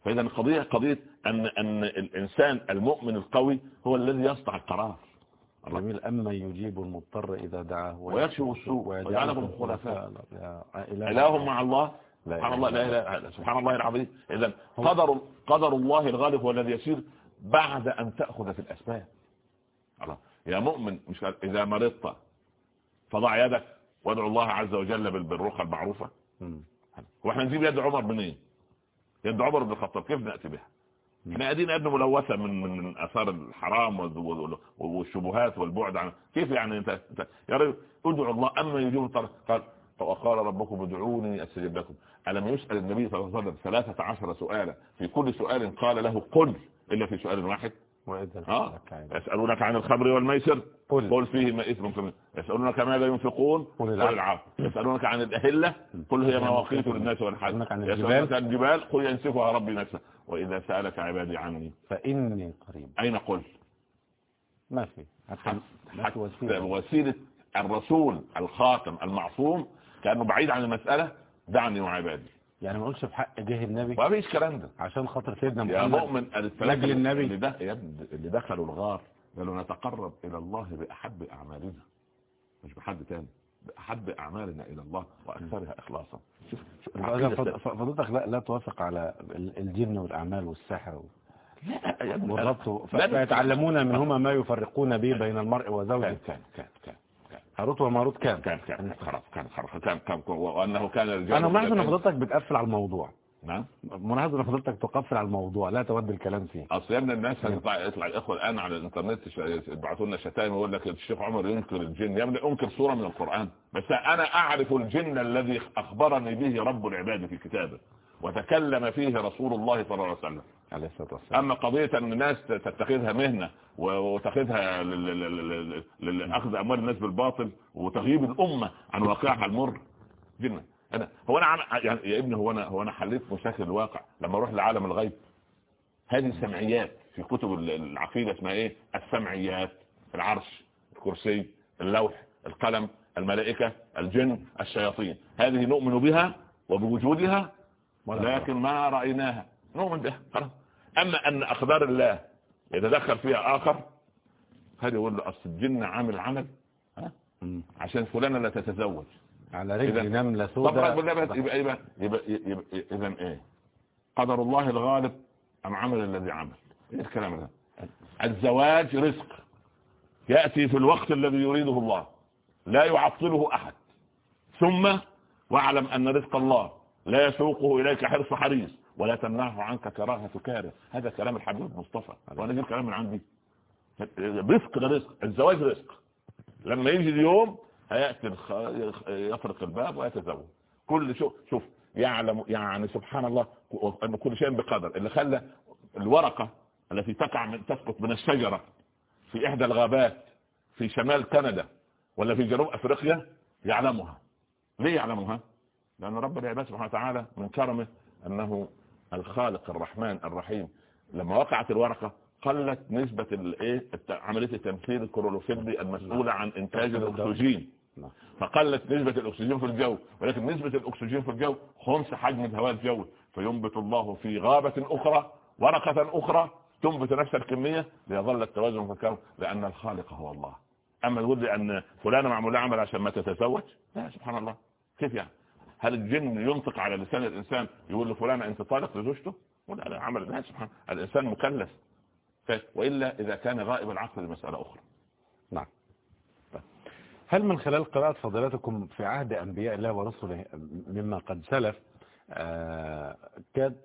فإذا القضية قضية أن أن الإنسان المؤمن القوي هو الذي يصنع القرار. جميل. أما يجيب المضطر إذا دعاه ويكشف السوء ويجعلكم خلفاء. إله إله مع الله. سبحان الله لا إلا إله سبحان الله العظيم إذا قدر قدر الله الغالب هو الذي يسير بعد أن تأخذ في الأسباب. الله يا مؤمن مش إذا مرضت فضع يدك وادعو الله عز وجل بال- بالرقى المعروفة. مم. وإحنا نجيب يد عمر منين؟ يد عمر بن الخطاب كيف نأتي بها؟ إحنا قاعدين يد ملوثة من من من آثار الحرام وال- وال- والشبهات والبعد عن كيف يعني انت, انت يا رجل ادعوا الله أما يجيب قال وقال ربكم ادعوني أستجب لكم. ألم يسأل النبي صلى الله عليه وسلم 13 سؤالا؟ في كل سؤال قال له قل إلا في سؤال واحد. وإذا سألك عبادي. يسألونك عن الخمر والميسر. قل. فيهما اثم كبير يسألونك ماذا ينفقون؟ قل العفو. يسألونك عن الأهلة؟ قل هي مواقيت للناس والحج يسألونك عن الجبال. قل ينسفها ربي نفسه. وإذا سألك عبادي عني. فإني قريب. أين قل ما في. حتى وسيلة. وسيلة الرسول الخاتم المعصوم كأنه بعيد عن المسألة دعني وعبادي. يعني ما نقولش بحق جه النبي ما فيش كلام ده. عشان خاطر سيدنا يا محمد مؤمن الثلاثة لاجل النبي. اللي. يا ابني اللي دخلوا الغار قالوا نتقرب إلى الله بأحب أعمالنا. مش بحد تاني. بأحب أعمالنا إلى الله وأكثرها إخلاصا. فضلتك لا, لا توافق على ال- الجن والأعمال والسحر و- يا والربط. فيتعلمون منهما ما يفرقون به بين المرء وزوجه. كان كان كان. هاروت وماروت كان كان كان خلاص كان خلاص كان كان وأنه كان أنا ملاحظ والنساء- حضرتك بتقفل على الموضوع. نعم. ملاحظ إن حضرتك تقفل على الموضوع لا تودي الكلام فيه. أصل يا ابني الناس هتطلع يطلع الإخوة الآن على الإنترنت يبعثوا لنا شتائم ويقول لك الشيخ عمر ينكر الجن. يا ابني أنكر سورة من القرآن بس أنا أعرف الجن الذي أخبرني به رب العباد في كتابه. وتكلم فيه رسول الله صلى الله عليه وسلم. عليه الصلاة والسلام. أما قضية أن الناس تتخذها مهنة و- وتاخذها لاخذ أموال الناس بالباطل وتغييب الأمة عن واقعها المر. جنة أنا هو أنا عم يعني يا ابني هو أنا هو أنا حليت مشاكل الواقع. لما أروح لعالم الغيب هذه سمعيات في كتب ال- العقيدة اسمها إيه؟ السمعيات العرش الكرسي اللوح القلم الملائكة الجن الشياطين. هذه نؤمن بها وبوجودها ولكن ما رأيناها. نؤمن بها خلاص. أما أن اقدار الله يتدخل فيها آخر هذا يقول له أصل الجن عامل عمل ها. عشان فلانة لا تتزوج. على رجل إذا- نملة طب سوداء الله بس يبقى يبقى يبقى يبقى اذا إيه؟ قدر الله الغالب ام عمل الذي عمل. إيه الكلام ده؟ الزواج رزق. يأتي في الوقت الذي يريده الله. لا يعطله أحد. ثم واعلم أن رزق الله لا يسوقه إليك حرص حريص ولا تمنعه عنك كراهة كاره هذا كلام الحبيب المصطفى وأنا أجيب كلام من عندي. رزق ده رزق. الزواج رزق. لما يجي اليوم هيأتي الخ- يطرق الباب ويتزوج. كل شو شوف يعلم يعني سبحان الله ان كل شيء بقدر. اللي خلى الورقة التي تقع من تسقط من الشجرة في إحدى الغابات في شمال كندا ولا في جنوب أفريقيا يعلمها. ليه يعلمها؟ لأن رب العباد سبحانه وتعالى من كرمه أنه الخالق الرحمن الرحيم. لما وقعت الورقة قلت نسبة الإيه؟ عملية التمثيل الكلوروفيلي المسؤولة عن إنتاج الأكسجين. نعم. فقلت نسبة الأكسجين في الجو ولكن نسبة الأكسجين في الجو خمس حجم الهواء الجوي فينبت الله في غابة أخرى ورقة أخرى تنبت نفس الكمية ليظل التوازن في الكون لأن الخالق هو الله. أما تقول لي أن فلانة معمول عمل عشان ما تتزوج؟ لا سبحان الله. كيف يعني؟ هل الجن ينطق على لسان الإنسان يقول لفلانة أنت طالق لزوجته ولا لا عمل لا سبحان الإنسان مكلف وإلا إذا كان غائب العقل لمسألة أخرى نعم. هل من خلال قراءة فضيلتكم في عهد أنبياء الله ورسله مما قد سلف آه، كانت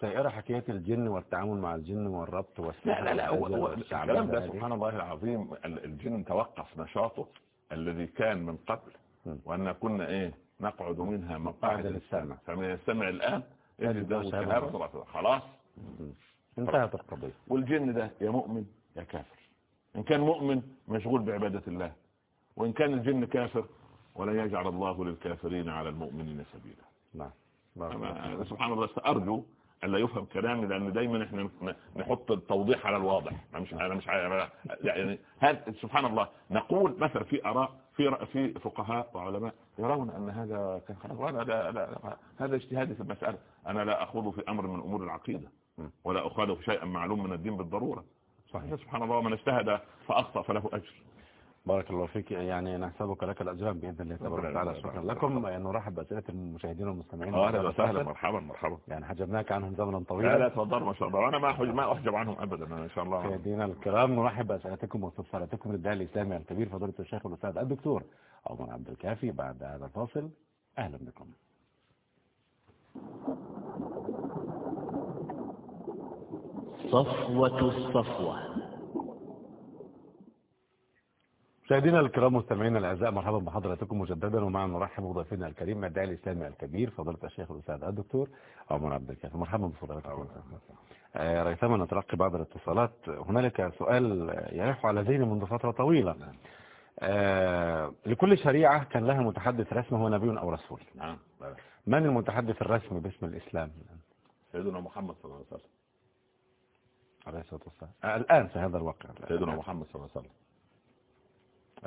سائرة حكاية الجن والتعامل مع الجن والربط والسحر لا لا لا هو الكلام ده. سبحان الله العظيم ال- الجن توقف نشاطه الذي كان من قبل. وأن كنا إيه نقعد منها مقاعد للسمع. للسمع فمن يستمع الآن يجد له شهادة. خلاص. انتهت القضية. والجن ده يا مؤمن يا كافر. إن كان مؤمن مشغول بعبادة الله. وإن كان الجن كافر ولا يجعل الله للكافرين على المؤمنين سبيلا. نعم. أنا. سبحان الله أرجو ألا يفهم كلامي لأن دايما إحنا نحط التوضيح على الواضح. أنا مش أنا مش يعني هذا سبحان الله. نقول مثلا في آراء في في فقهاء وعلماء يرون أن هذا كان خلاص. وأنا لا, لا, هذا اجتهادي في المسألة. أنا لا أخوض في أمر من أمور العقيدة. ولا أخالف شيئا معلوم من الدين بالضرورة. صحيح. سبحان الله ومن اجتهد فأخطأ فله أجر. بارك الله فيك. يعني نحسبك لك الأجرام بإذن الله تبارك وتعالى. شكرا. لكم. نرحب بأسئلة المشاهدين والمستمعين. أهلا وسهلا. مرحبا مرحبا. يعني حجبناك عنهم زمنا لا لا طويلا تفضل. ما شاء الله. وأنا ما أحجب ما أحجب عنهم ابدا أنا إن شاء الله. مشاهدينا الكرام نرحب بأسئلتكم واستفساراتكم للداعي الإسلامي الكبير فضيلة الشيخ الأستاذ الدكتور عمر عبد الكافي. بعد هذا الفاصل أهلا بكم. صفوة الصفوة. مشاهدينا الكرام مستمعينا الأعزاء مرحبا بحضراتكم مجددا ومعنا نرحب بضيفنا الكريم الداعي الإسلامي الكبير فضيلة الشيخ الأستاذ الدكتور عمر عبد الكافي. مرحبا بفضيلتكم آه، ريثما نتلقي بعض الاتصالات. هنالك سؤال يرح على ذهني منذ فترة طويلة. آه، لكل شريعة كان لها متحدث رسمي هو نبي أو رسول. نعم من المتحدث الرسمي باسم الإسلام؟ سيدنا محمد صلى الله عليه وسلم. عليه الصلاة والسلام. آه، الآن في هذا الواقع سيدنا محمد صلى الله عليه وسلم.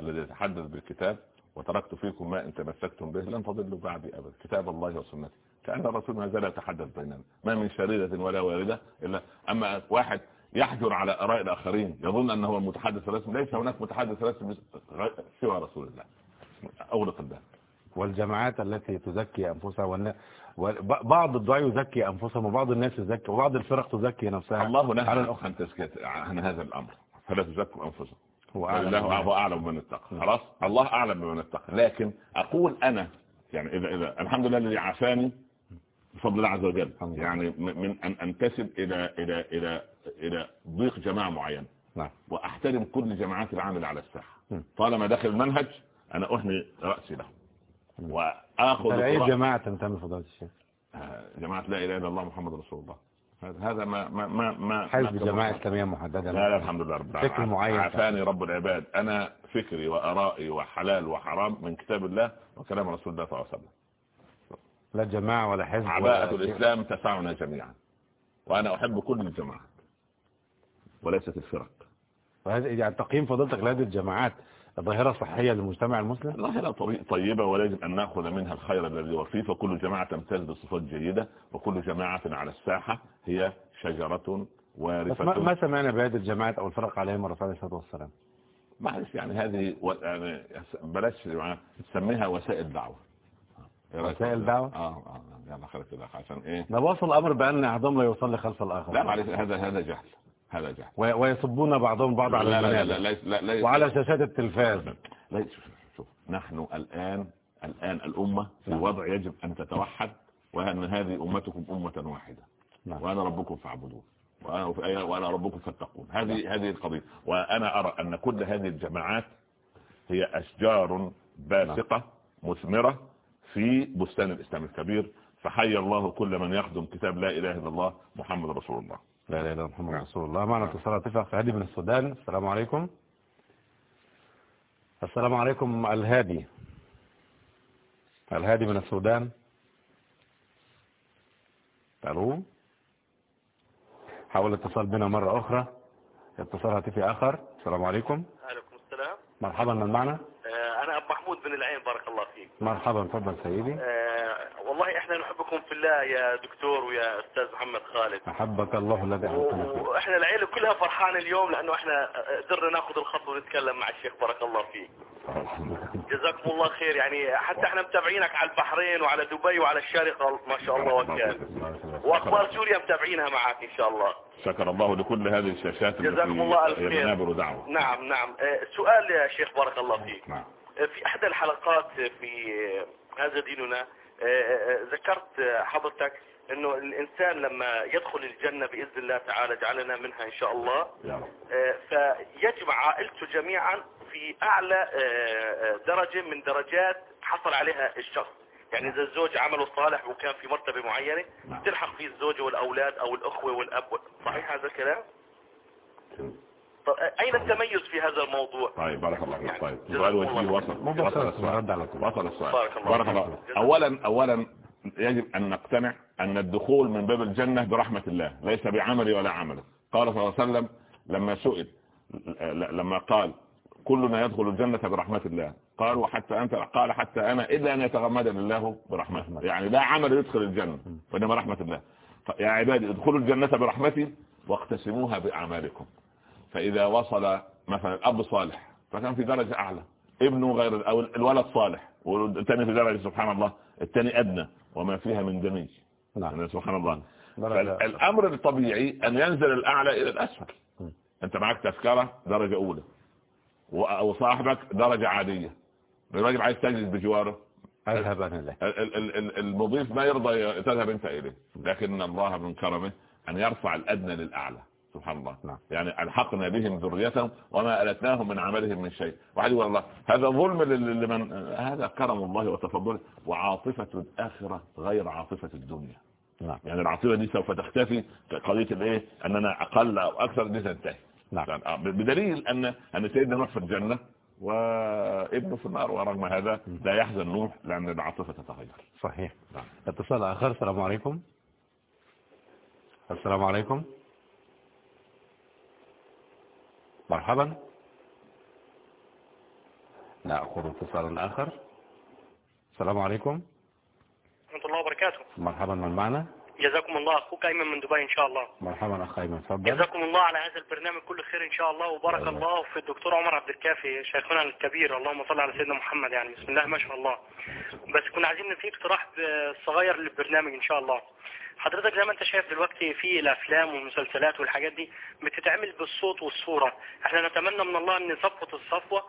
الذي يتحدث بالكتاب وتركت فيكم ما إن تمسكتم به لن تضلوا بعدي أبدا. كتاب الله وسنته كأن الرسول ما زال يتحدث بيننا. ما من شريرة ولا واردة إلا أما واحد يحجر على آراء الآخرين يظن أنه هو المتحدث الرسمي ليس هناك متحدث رسمي سوى رسول الله. اغلق الباب والجماعات التي تزكي أنفسها والن... وبعض الدعاء يزكي أنفسهم وبعض الناس يزكي وبعض الفرق تزكي نفسها. الله نهى عن عن هذا الأمر. فلا تزكوا أنفسكم. هو أعلم الله أعلم بمن اتقى خلاص؟ الله أعلم بمن اتقى لكن أقول أنا يعني إذا إذا الحمد لله الذي عافاني بفضل الله عز وجل. يعني من أن أنتسب إلى إلى إلى إلى ضيق جماعة معينة. نعم. وأحترم كل جماعات العامل على الساحة. م. طالما داخل المنهج أنا احني رأسي له. وآخذ فلأي القرآن- جماعة تنتمي فضيلة الشيخ. آه، جماعة لا إله إلا الله محمد رسول الله. هذا- ما ما ما ما حزب ما جماعة إسلامية محددة. لا لا الحمد لله رب العالمين. فكر معين. عافاني رب العباد. أنا فكري وآرائي وحلال وحرام من كتاب الله وكلام رسول الله صلى الله عليه وسلم. لا جماعة ولا حزب عباءة ولا الإسلام تسعنا جميعا. وأنا أحب كل الجماعات. وليست الفرق. وهذا يعني تقييم فضيلتك لهذه الجماعات. ظاهرة صحية للمجتمع المسلم؟ ظاهرة طيبة ويجب أن نأخذ منها الخير الذي هو فيه فكل جماعة تمتاز بصفات جيدة وكل جماعة على الساحة هي شجرة وارفة ما, ما سمعنا بهذه الجماعات أو الفرق عليهم الرسول عليه الصلاة والسلام؟ معلش يعني هذه و... يعني بلاش يعني تسميها وسائل دعوة. إيه؟ وسائل دعوة؟ آه آه يلا خليك كده عشان إيه؟ ده وصل الأمر بأن أحدهم لا يصلي خلف الآخر. لا معلش هذا هذا جهل. هذا جهل وي- ويصبون بعضهم بعض على لا لا لا لا لا وعلى شاشات التلفاز. لا شوف, نحن الآن الآن الأمة في نعم. وضع يجب أن تتوحد وأن هذه أمتكم أمة واحدة. نعم. وأنا ربكم فاعبدون. وأنا, وأنا ربكم فاتقون. هذه هذه القضية. وأنا أرى أن كل هذه الجماعات هي أشجار باسقة مثمرة في بستان الإسلام الكبير. فحي الله كل من يخدم كتاب لا إله إلا الله محمد رسول الله. لا لا لا محمد رسول الله. معنا اتصال اتفاق في هادي من السودان. السلام عليكم. السلام عليكم الهادي. الهادي من السودان. ألو؟ حاول الاتصال بنا مرة أخرى. اتصال هاتفي آخر. السلام عليكم. عليكم السلام. مرحبا من معنا آه، أنا أبو محمود بن العين بارك الله فيك. مرحبا تفضل سيدي. آه، والله إحنا نحبكم في الله يا دكتور ويا أستاذ محمد خالد. أحبك الله الذي أحببتنا فيه وإحنا العيلة كلها فرحانة اليوم لأنه إحنا قدرنا ناخذ الخطوه ونتكلم مع الشيخ بارك الله فيك. جزاكم الله خير. يعني حتى إحنا متابعينك على البحرين وعلى دبي وعلى الشارقة ما شاء الله وكان. وأخبار سوريا متابعينها معك إن شاء الله. شكر الله لكل هذه الشاشات جزاكم الله هي خير. دعوة. نعم نعم. آه، سؤال يا شيخ بارك الله فيك. نعم. في إحدى الحلقات في هذا ديننا ذكرت حضرتك إنه الإنسان لما يدخل الجنة بإذن الله تعالى جعلنا منها إن شاء الله. فيجمع عائلته جميعا في أعلى درجة من درجات حصل عليها الشخص. يعني إذا الزوج عمله صالح وكان في مرتبة معينة نعم. تلحق فيه الزوجة والأولاد أو الأخوة والأب. صحيح هذا الكلام؟ طب أين التميز في هذا الموضوع؟ طيب بارك الله فيك. يعني طيب سؤال وجيه. وصل وصل السؤال. وصل السؤال. بارك الله بارك فيك. الله اولا اولا يجب أن نقتنع أن الدخول من باب الجنة برحمة الله ليس بعملي ولا عمله قال صلى الله عليه وسلم لما سئل لما قال كلنا يدخل الجنة برحمة الله. قال وحتى أنت قال حتى أنا إلا أن يتغمدني الله برحمته. يعني لا عمل يدخل الجنة وإنما رحمة الله. يا عبادي ادخلوا الجنة برحمتي واقتسموها بأعمالكم. فإذا وصل مثلا الأب صالح فكان في درجة أعلى. ابنه غير أو الولد صالح والثاني في درجة سبحان الله الثاني أدنى وما فيها من دمج نعم. يعني سبحان الله. الأمر الطبيعي أن ينزل الأعلى إلى الأسفل. م. أنت معك تذكرة؟ درجة أولى. و- وصاحبك درجة عادية. الراجل عايز تجلس بجواره. أذهب أنا له المضيف ما يرضى تذهب أنت إليه. لكن الله من كرمه أن يرفع الأدنى للأعلى. سبحان الله. نعم. يعني ألحقنا بهم ذريتهم وما ألتناهم من عملهم من شيء. واحد يقول الله هذا ظلم لمن؟ هذا كرم الله وتفضله وعاطفة الآخرة غير عاطفة الدنيا. نعم. يعني العاطفة دي سوف تختفي. قضية الإيه؟ أننا أقل أو أكثر دي تنتهي. نعم. يعني بدليل أن أن سيدنا نوح في الجنة وابنه في النار ورغم هذا لا يحزن نوح لأن العاطفة تتغير. صحيح. نعم. اتصال آخر. السلام عليكم. السلام عليكم. مرحبا. نأخذ اتصالا آخر. السلام عليكم. ورحمة الله وبركاته. مرحبا من معنا؟ جزاكم الله. أخوك أيمن من دبي إن شاء الله. مرحبا أخ أيمن تفضل. جزاكم الله على هذا البرنامج كل خير إن شاء الله. وبارك الله. الله في الدكتور عمر عبد الكافي شيخنا الكبير. اللهم صل على سيدنا محمد يعني. بسم الله ما شاء الله. بس كنا عايزين في اقتراح صغير للبرنامج إن شاء الله. حضرتك زي ما أنت شايف دلوقتي في الأفلام والمسلسلات والحاجات دي بتتعمل بالصوت والصورة. إحنا نتمنى من الله إن صفوة الصفوة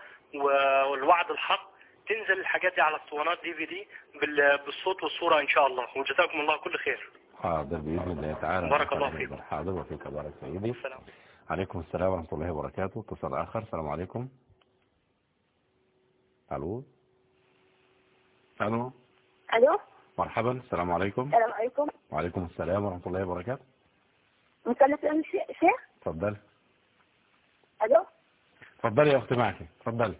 والوعد الحق تنزل الحاجات دي على اسطوانات دي في دي بال- بالصوت والصورة إن شاء الله. وجزاكم الله كل خير. حاضر بإذن الله تعالى. بارك الله فيكم. حاضر وفيك بارك سيدي السلام. عليكم السلام ورحمة الله وبركاته. اتصال آخر. السلام عليكم. ألو. ألو. ألو. مرحبا. السلام عليكم. السلام عليكم. وعليكم السلام ورحمة الله وبركاته. ام شي- شيخ؟ تفضل. ألو. تفضلي يا أختي معك. تفضلي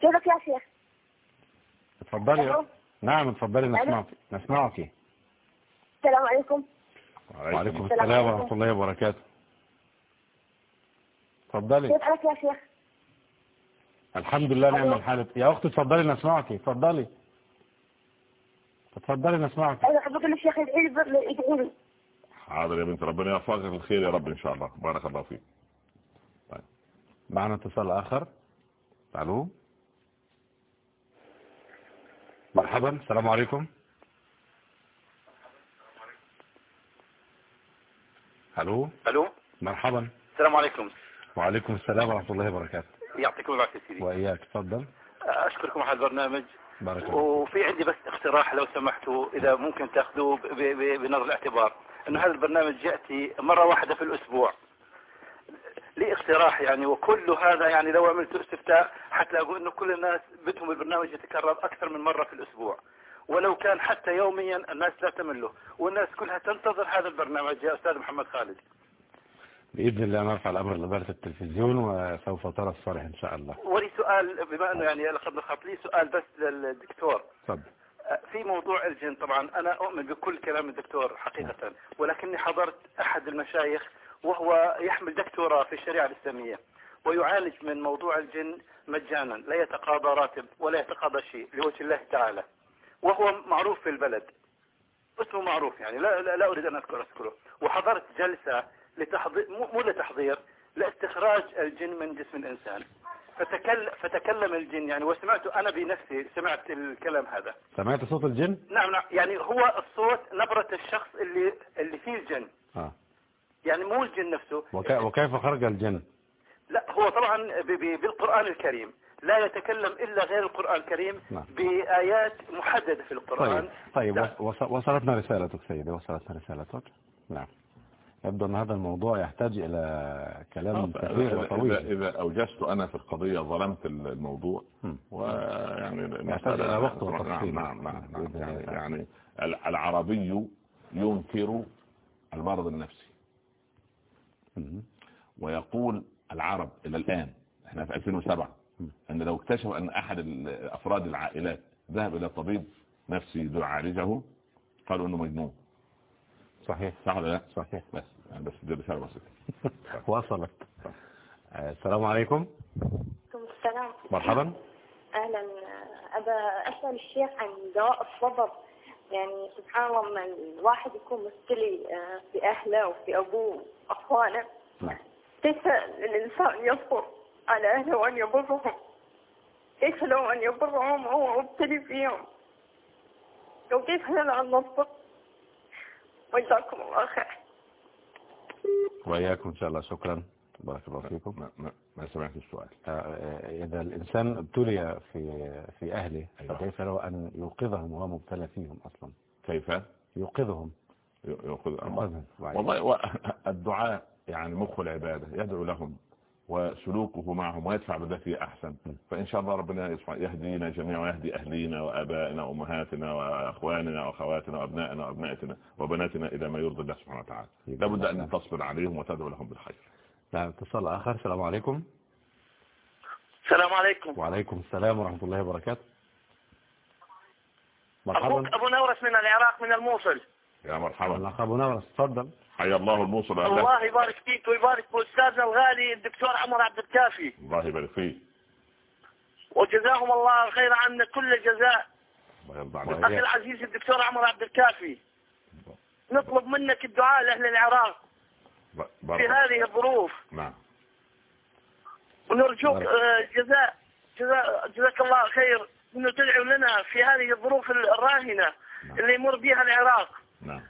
كيفك يا شيخ؟ تفضلي ألو. نعم تفضلي ألو. نسمعك. نسمعك. السلام عليكم. وعليكم السلام. ورحمة الله وبركاته. تفضلي كيف حالك يا شيخ؟ الحمد لله نعم. الحال. يا أختي تفضلي نسمعك. تفضلي تفضلي نسمعك. أنا لي ب- يدعي لي حاضر يا بنت ربنا يوفقك الخير يا رب إن شاء الله. بارك الله فيك. معنا اتصال آخر. ألو. مرحبا السلام عليكم. ألو؟ ألو؟ مرحبا. السلام عليكم. وعليكم السلام ورحمة الله وبركاته. يعطيكم العافية سيدي. وإياك. تفضل. أشكركم على البرنامج. بارك الله وفي عندي بس اقتراح لو سمحتوا إذا ممكن تأخذوه بنظر الاعتبار. إنه هذا البرنامج يأتي مرة واحدة في الأسبوع. لي اقتراح يعني وكل هذا يعني لو عملت استفتاء حتلاقوا إنه كل الناس بدهم البرنامج يتكرر أكثر من مرة في الأسبوع. ولو كان حتى يوميا الناس لا تمله والناس كلها تنتظر هذا البرنامج يا أستاذ محمد خالد. بإذن الله نرفع الأمر لإدارة التلفزيون وسوف ترى الصالح إن شاء الله. ولي سؤال بما أنه يعني لقد خط لي سؤال بس للدكتور. تفضل. في موضوع الجن طبعا أنا أؤمن بكل كلام الدكتور حقيقة ولكني حضرت أحد المشايخ وهو يحمل دكتوراه في الشريعة الإسلامية ويعالج من موضوع الجن مجانا لا يتقاضى راتب ولا يتقاضى شيء لوجه الله تعالى. وهو معروف في البلد. اسمه معروف يعني لا, لا, لا أريد أن أذكر أذكره. وحضرت جلسة لتحضير مو مو لتحضير لاستخراج الجن من جسم الإنسان. فتكلم, فتكلم الجن يعني وسمعت أنا بنفسي سمعت الكلام هذا. سمعت صوت الجن؟ نعم نعم. يعني هو الصوت نبرة الشخص اللي اللي فيه الجن. آه. يعني مو الجن نفسه. وك... وكيف خرج الجن؟ لا هو طبعا ب- ب- بالقرآن الكريم. لا يتكلم إلا غير القرآن الكريم نعم. بآيات محددة في القرآن طيب طيب نعم. وص- وصلتنا رسالتك سيدي وصلتنا رسالتك نعم يبدو أن هذا الموضوع يحتاج إلى كلام كثير إذا, وطويل إذا أوجزت أنا في القضية ظلمت الموضوع. ويعني يحتاج إلى وقت نعم وتفصيل. نعم نعم, نعم يعني. يعني العربي ينكر المرض النفسي. ويقول العرب إلى الآن إحنا في 2007 مم. أن لو اكتشفوا أن أحد أفراد العائلات ذهب إلى طبيب نفسي يعالجه قالوا أنه مجنون. صحيح. صح ولا لا؟ صحيح. بس يعني بس دي رسالة بسيطة. <laughs> وصلت. آه، السلام عليكم. السلام. مرحبا. أهلا. أبى أسأل الشيخ عن دواء الصبر. يعني سبحان الله لما الواحد يكون مبتلي آه، في أهله وفي أبوه وأخوانه نعم. كيف الإنسان يصبر؟ على أهله وأن يبرهم كيف لو أن يبرهم وهو مبتلي فيهم؟ وكيف نلعن نصدق؟ وجزاكم الله خير. وإياكم إن شاء الله. شكرا. بارك الله فيكم. ما, ما, ما سمعت السؤال. آه، آه، إذا الإنسان ابتلي في في أهله أيوة. فكيف له أن يوقظهم وهو مبتلى فيهم أصلا؟ كيف؟ يوقظهم. يأخذ يوقظهم. والله الدعاء يعني مخ العبادة يدعو لهم. وسلوكه معهم ويدفع بالتي أحسن. فإن شاء الله ربنا يهدينا جميعا ويهدي أهلينا وآبائنا وأمهاتنا وأخواننا وأخواتنا وأبنائنا وأبنائتنا وبناتنا إلى ما يرضي الله سبحانه وتعالى. لابد أن تصبر عليهم وتدعو لهم بالخير. نعم اتصال آخر. السلام عليكم. السلام عليكم. وعليكم السلام ورحمة الله وبركاته. مرحبا. أبو نورس من العراق من الموصل. يا مرحبا. الأخ أبو نورس تفضل. حيا الله الموصل الله يبارك فيك ويبارك بأستاذنا الغالي الدكتور عمر عبد الكافي. الله يبارك فيك. وجزاهم الله خير عنا كل جزاء. الله يرضى عليك. أخي العزيز الدكتور عمر عبد الكافي. نطلب منك الدعاء لأهل العراق في بارك الله. هذه الظروف. نعم. ونرجوك بارك. آه، جزاء جزاء جزاك الله خير إنه تدعو لنا في هذه الظروف الراهنة اللي يمر بها العراق. نعم.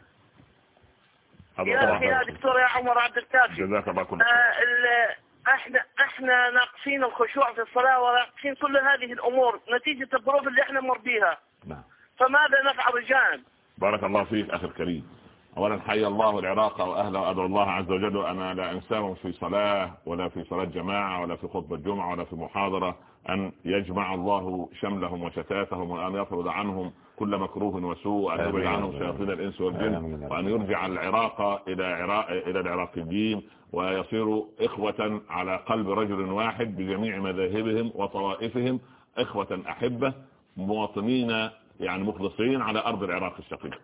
يا دكتور يا عمر عبد الكافي. جزاك الله كل آه، خير ال- إحنا إحنا ناقصين الخشوع في الصلاة وناقصين كل هذه الأمور نتيجة الظروف اللي إحنا نمر بها نعم. فماذا نفعل رجال بارك الله فيك أخي الكريم. أولا حي الله العراق وأهله وأدعو الله عز وجل أنا لا أنساهم في صلاة ولا في صلاة جماعة ولا في خطبة جمعة ولا في محاضرة أن يجمع الله شملهم وشتاتهم وأن يفرض عنهم كل مكروه وسوء وأن يبعد. عنهم شياطين الإنس والجن. وأن يرجع العراق إلى عراق إلى العراقيين ويصيروا إخوة على قلب رجل واحد بجميع مذاهبهم وطوائفهم إخوة أحبة مواطنين يعني مخلصين على أرض العراق الشقيق.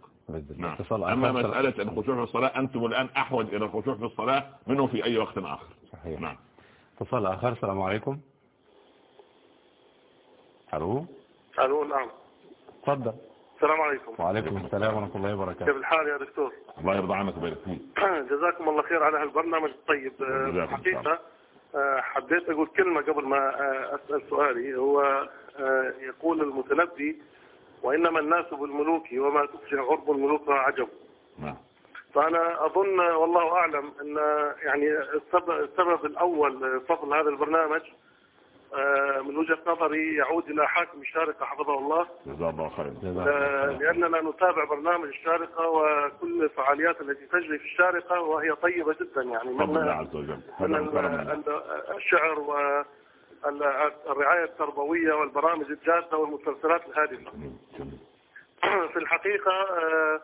نعم. اتصال آخر أما مسألة الخشوع في الصلاة أنتم الآن أحوج إلى الخشوع في الصلاة منه في أي وقت آخر. صحيح. نعم. اتصال آخر السلام عليكم. ألو؟ ألو نعم. تفضل السلام عليكم. وعليكم السلام ورحمة الله كيف وبركاته الحال يا دكتور؟ الله يرضى عنك ويبارك فيك. <clears throat> جزاكم الله خير على هالبرنامج. الطيب آه، حقيقة آه، حبيت أقول كلمة قبل ما آه، أسأل سؤالي. هو يقول المتنبي وإنما الناس بالملوك وما تفلح عرب الملوك عجب. نعم. فأنا أظن والله أعلم أن يعني السبب, الأول فضل هذا البرنامج من وجهة نظري يعود إلى حاكم الشارقة حفظه الله. جزاه الله خير جزاك الله آه، خير. لأننا نتابع برنامج الشارقة وكل الفعاليات التي تجري في الشارقة وهي طيبة جدا يعني. من عز وجل. من الشعر والرعاية التربوية والبرامج الجادة والمسلسلات الهادفة. في الحقيقة آه،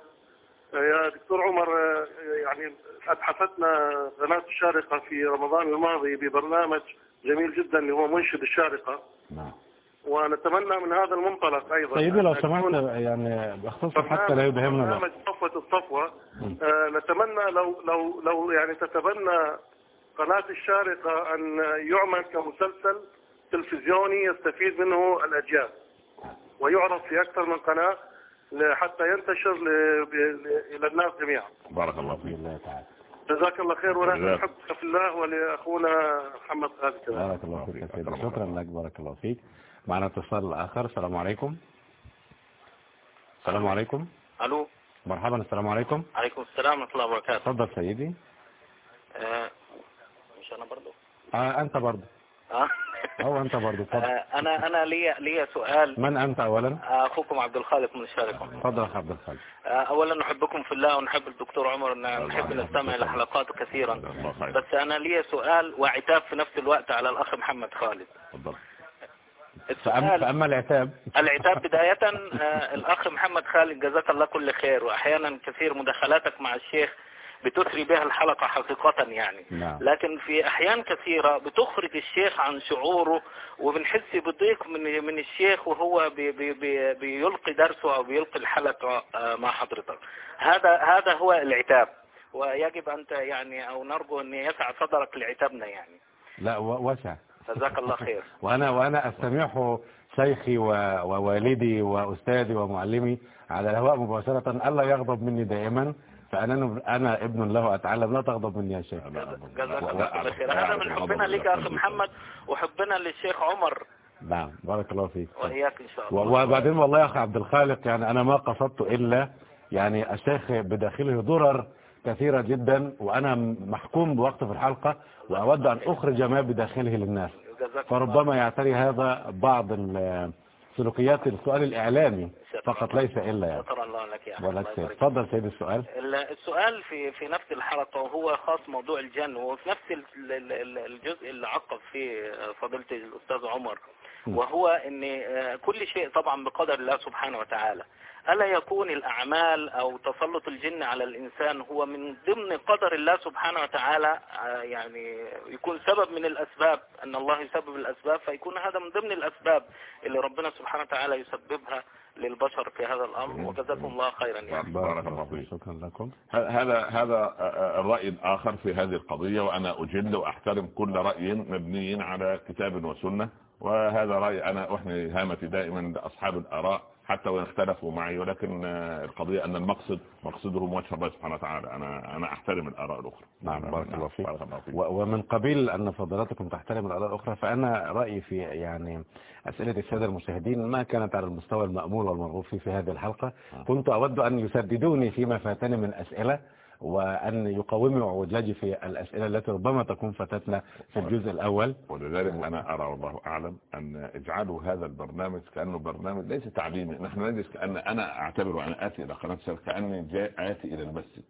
يا دكتور عمر آه، يعني أتحفتنا قناة الشارقة في رمضان الماضي ببرنامج جميل جدا اللي هو منشد الشارقة. نعم. ونتمنى من هذا المنطلق أيضا سيدي لو أن سمحت يعني باختصر حتى لا الوقت. برنامج صفوة الصفوة. آه، نتمنى لو لو لو يعني تتبنى قناة الشارقة أن يعمل كمسلسل تلفزيوني يستفيد منه الأجيال. ويعرض في أكثر من قناة حتى ينتشر إلى الناس جميعا. بارك الله فيك. الله تعالى جزاك الله خير ونحن جزاك. نحبك في الله ولأخونا محمد خالد كذلك بارك الله فيك. يا سيدي شكرا. لك بارك الله فيك. معنا اتصال آخر. السلام عليكم. السلام عليكم. ألو. مرحبا السلام عليكم. عليكم السلام ورحمة الله وبركاته. تفضل سيدي. آه، مش أنا برضو؟ آه أنت برضه آه. أو أنت برضه تفضل آه، أنا أنا لي لي سؤال. من أنت أولا؟ آه، أخوكم عبد الخالق من الشارقة. تفضل يا عبد الخالق. آه، اولا نحبكم في الله ونحب الدكتور عمر نحب نستمع إلى حلقاته كثيرا. بس أنا لي سؤال وعتاب في نفس الوقت على الأخ محمد خالد. تفضل. فأما العتاب. العتاب بداية آه، الأخ محمد خالد جزاك الله كل خير وأحيانا كثير مداخلاتك مع الشيخ بتثري بها الحلقة حقيقة يعني. نعم. لكن في أحيان كثيرة بتخرج الشيخ عن شعوره وبنحس بضيق من من الشيخ وهو بي بي بي بيلقي درسه أو بيلقي الحلقة آه، مع حضرتك. هذا هذا هو العتاب. ويجب أنت يعني أو نرجو أن يسع صدرك لعتابنا يعني. لا وسع. جزاك الله خير. <laughs> وأنا وأنا أستميح شيخي ووالدي وأستاذي ومعلمي على الهواء مباشرة. ألا يغضب مني دائما. فأنا أنا ابن له أتعلم لا تغضب مني يا شيخ. جزاك الله هذا من حبنا لك يا أخي محمد وحبنا للشيخ عمر. نعم بارك الله فيك. وإياك إن شاء الله. وبعدين والله يا أخي عبد الخالق يعني أنا ما قصدت إلا يعني الشيخ بداخله ضرر كثيرة جدا وأنا محكوم بوقت في الحلقة وأود أن أخرج ما بداخله للناس. فربما يعتري هذا بعض ال- سلوكيات السؤال الإعلامي فقط ليس إلا يعني. شكرا الله لك يا يبارك تفضل سيد السؤال. ال- السؤال في في نفس الحلقة وهو خاص موضوع الجن وفي نفس ال- ال- ال- الجزء اللي عقب فيه فضيلة الأستاذ عمر وهو إن آه، كل شيء طبعا بقدر الله سبحانه وتعالى. ألا يكون الأعمال أو تسلط الجن على الإنسان هو من ضمن قدر الله سبحانه وتعالى آه، يعني يكون سبب من الأسباب أن الله يسبب الأسباب فيكون هذا من ضمن الأسباب اللي ربنا سبحانه وتعالى يسببها للبشر في هذا الأمر. وجزاكم الله خيرا يعني. بارك الله فيك. شكرا لكم. هذا هذا آه، الرأي الآخر في هذه القضية وأنا أجل وأحترم كل رأي مبني على كتاب وسنة. وهذا رأي أنا أحني هامتي دائما لأصحاب الآراء حتى وإن اختلفوا معي. ولكن آه، القضية أن المقصد مقصدهم وجه الله سبحانه وتعالى. أنا أنا أحترم الآراء الأخرى. نعم بارك الله فيك. بارك الله فيك. ومن قبيل أن فضلاتكم تحترم الآراء الأخرى فأنا رأيي في يعني أسئلة السادة المشاهدين ما كانت على المستوى المأمول والمرغوب فيه في هذه الحلقة. كنت أود أن يسددوني فيما فاتني من أسئلة. وأن يقوموا عوجاجي في الأسئلة التي ربما تكون فاتتنا في الجزء الأول. ولذلك أنا أرى والله أعلم أن اجعلوا هذا البرنامج كأنه برنامج ليس تعليمي. نحن نجلس كأن أنا أعتبر أنا آتي إلى قناة شرق كأني جاء آتي إلى المسجد.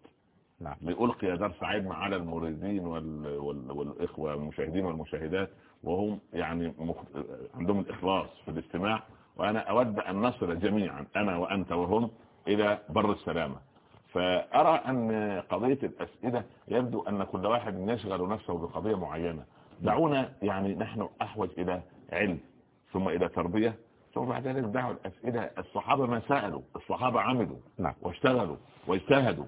نعم. لألقي درس علم على المريدين وال... وال... والإخوة المشاهدين والمشاهدات وهم يعني مخ... عندهم الإخلاص في الاستماع. وأنا أود أن نصل جميعا أنا وأنت وهم إلى بر السلامة. فأرى أن قضية الأسئلة يبدو أن كل واحد يشغل نفسه بقضية معينة. دعونا يعني نحن أحوج إلى علم ثم إلى تربية ثم بعد ذلك دعوا الأسئلة. الصحابة ما سألوا الصحابة عملوا نعم. واشتغلوا واجتهدوا.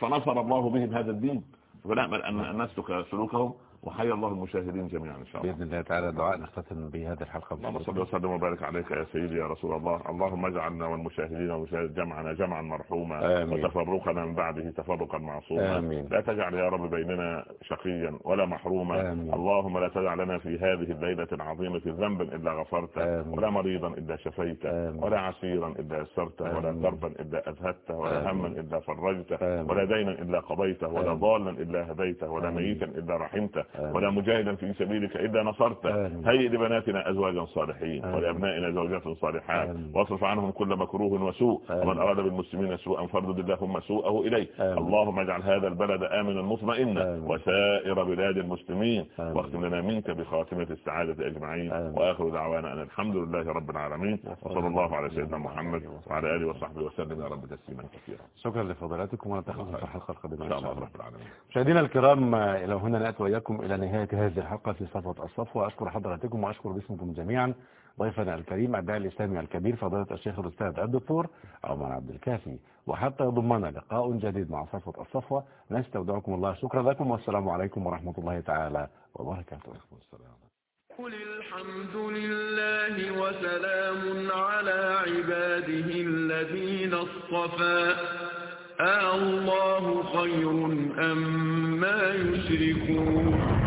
فنصر الله بهم هذا الدين. فنأمل أن نسلك سلوكهم وحيا الله المشاهدين جميعا إن شاء الله بإذن الله تعالى دعاء نختتم بهذه الحلقة اللهم صل وسلم وبارك عليك يا سيدي يا رسول الله اللهم اجعلنا والمشاهدين والمشاهدات جمعنا جمعا مرحوما. وتفرقنا من بعده تفرقا معصوما آمين. لا تجعل يا رب بيننا شقيا ولا محروما آمين. اللهم لا تجعل لنا في هذه الليلة العظيمة ذنبا إلا غفرته. ولا مريضا إلا شفيته. ولا عسيرا إلا يسرته ولا. كربا إلا أذهبته ولا. هما إلا فرجته. ولا دينا إلا قضيته ولا. ضالا إلا هديته ولا. ميتا إلا رحمته. ولا مجاهدا في سبيلك إلا نصرته آمين. هيئ لبناتنا أزواجا صالحين. ولأبنائنا زوجات صالحات. واصرف عنهم كل مكروه وسوء. ومن أراد بالمسلمين سوءا فاردد اللهم سوءه إليه. اللهم اجعل هذا البلد آمنا مطمئنا. وسائر بلاد المسلمين. واختم لنا منك بخاتمة السعادة أجمعين. وآخر دعوانا أن الحمد لله رب العالمين وصلى الله على سيدنا محمد وعلى آله وصحبه وسلم يا رب تسليما كثيرا شكرا لفضلاتكم ونتخذ في الحلقة القادمة إن شاء الله رب العالمين مشاهدينا الكرام إلى هنا نأتي وإياكم إلى نهاية هذه الحلقة في صفوة الصفوة وأشكر حضراتكم وأشكر باسمكم جميعا ضيفنا الكريم الداعي الإسلامي الكبير فضيلة الشيخ الأستاذ الدكتور عمر عبد الكافي. وحتى يضمنا لقاء جديد مع صفوة الصفوة نستودعكم الله. شكرا لكم والسلام عليكم ورحمة الله تعالى وبركاته. قل الحمد لله وسلام على عباده الذين اصطفى. آه الله خير أم ما يشركون.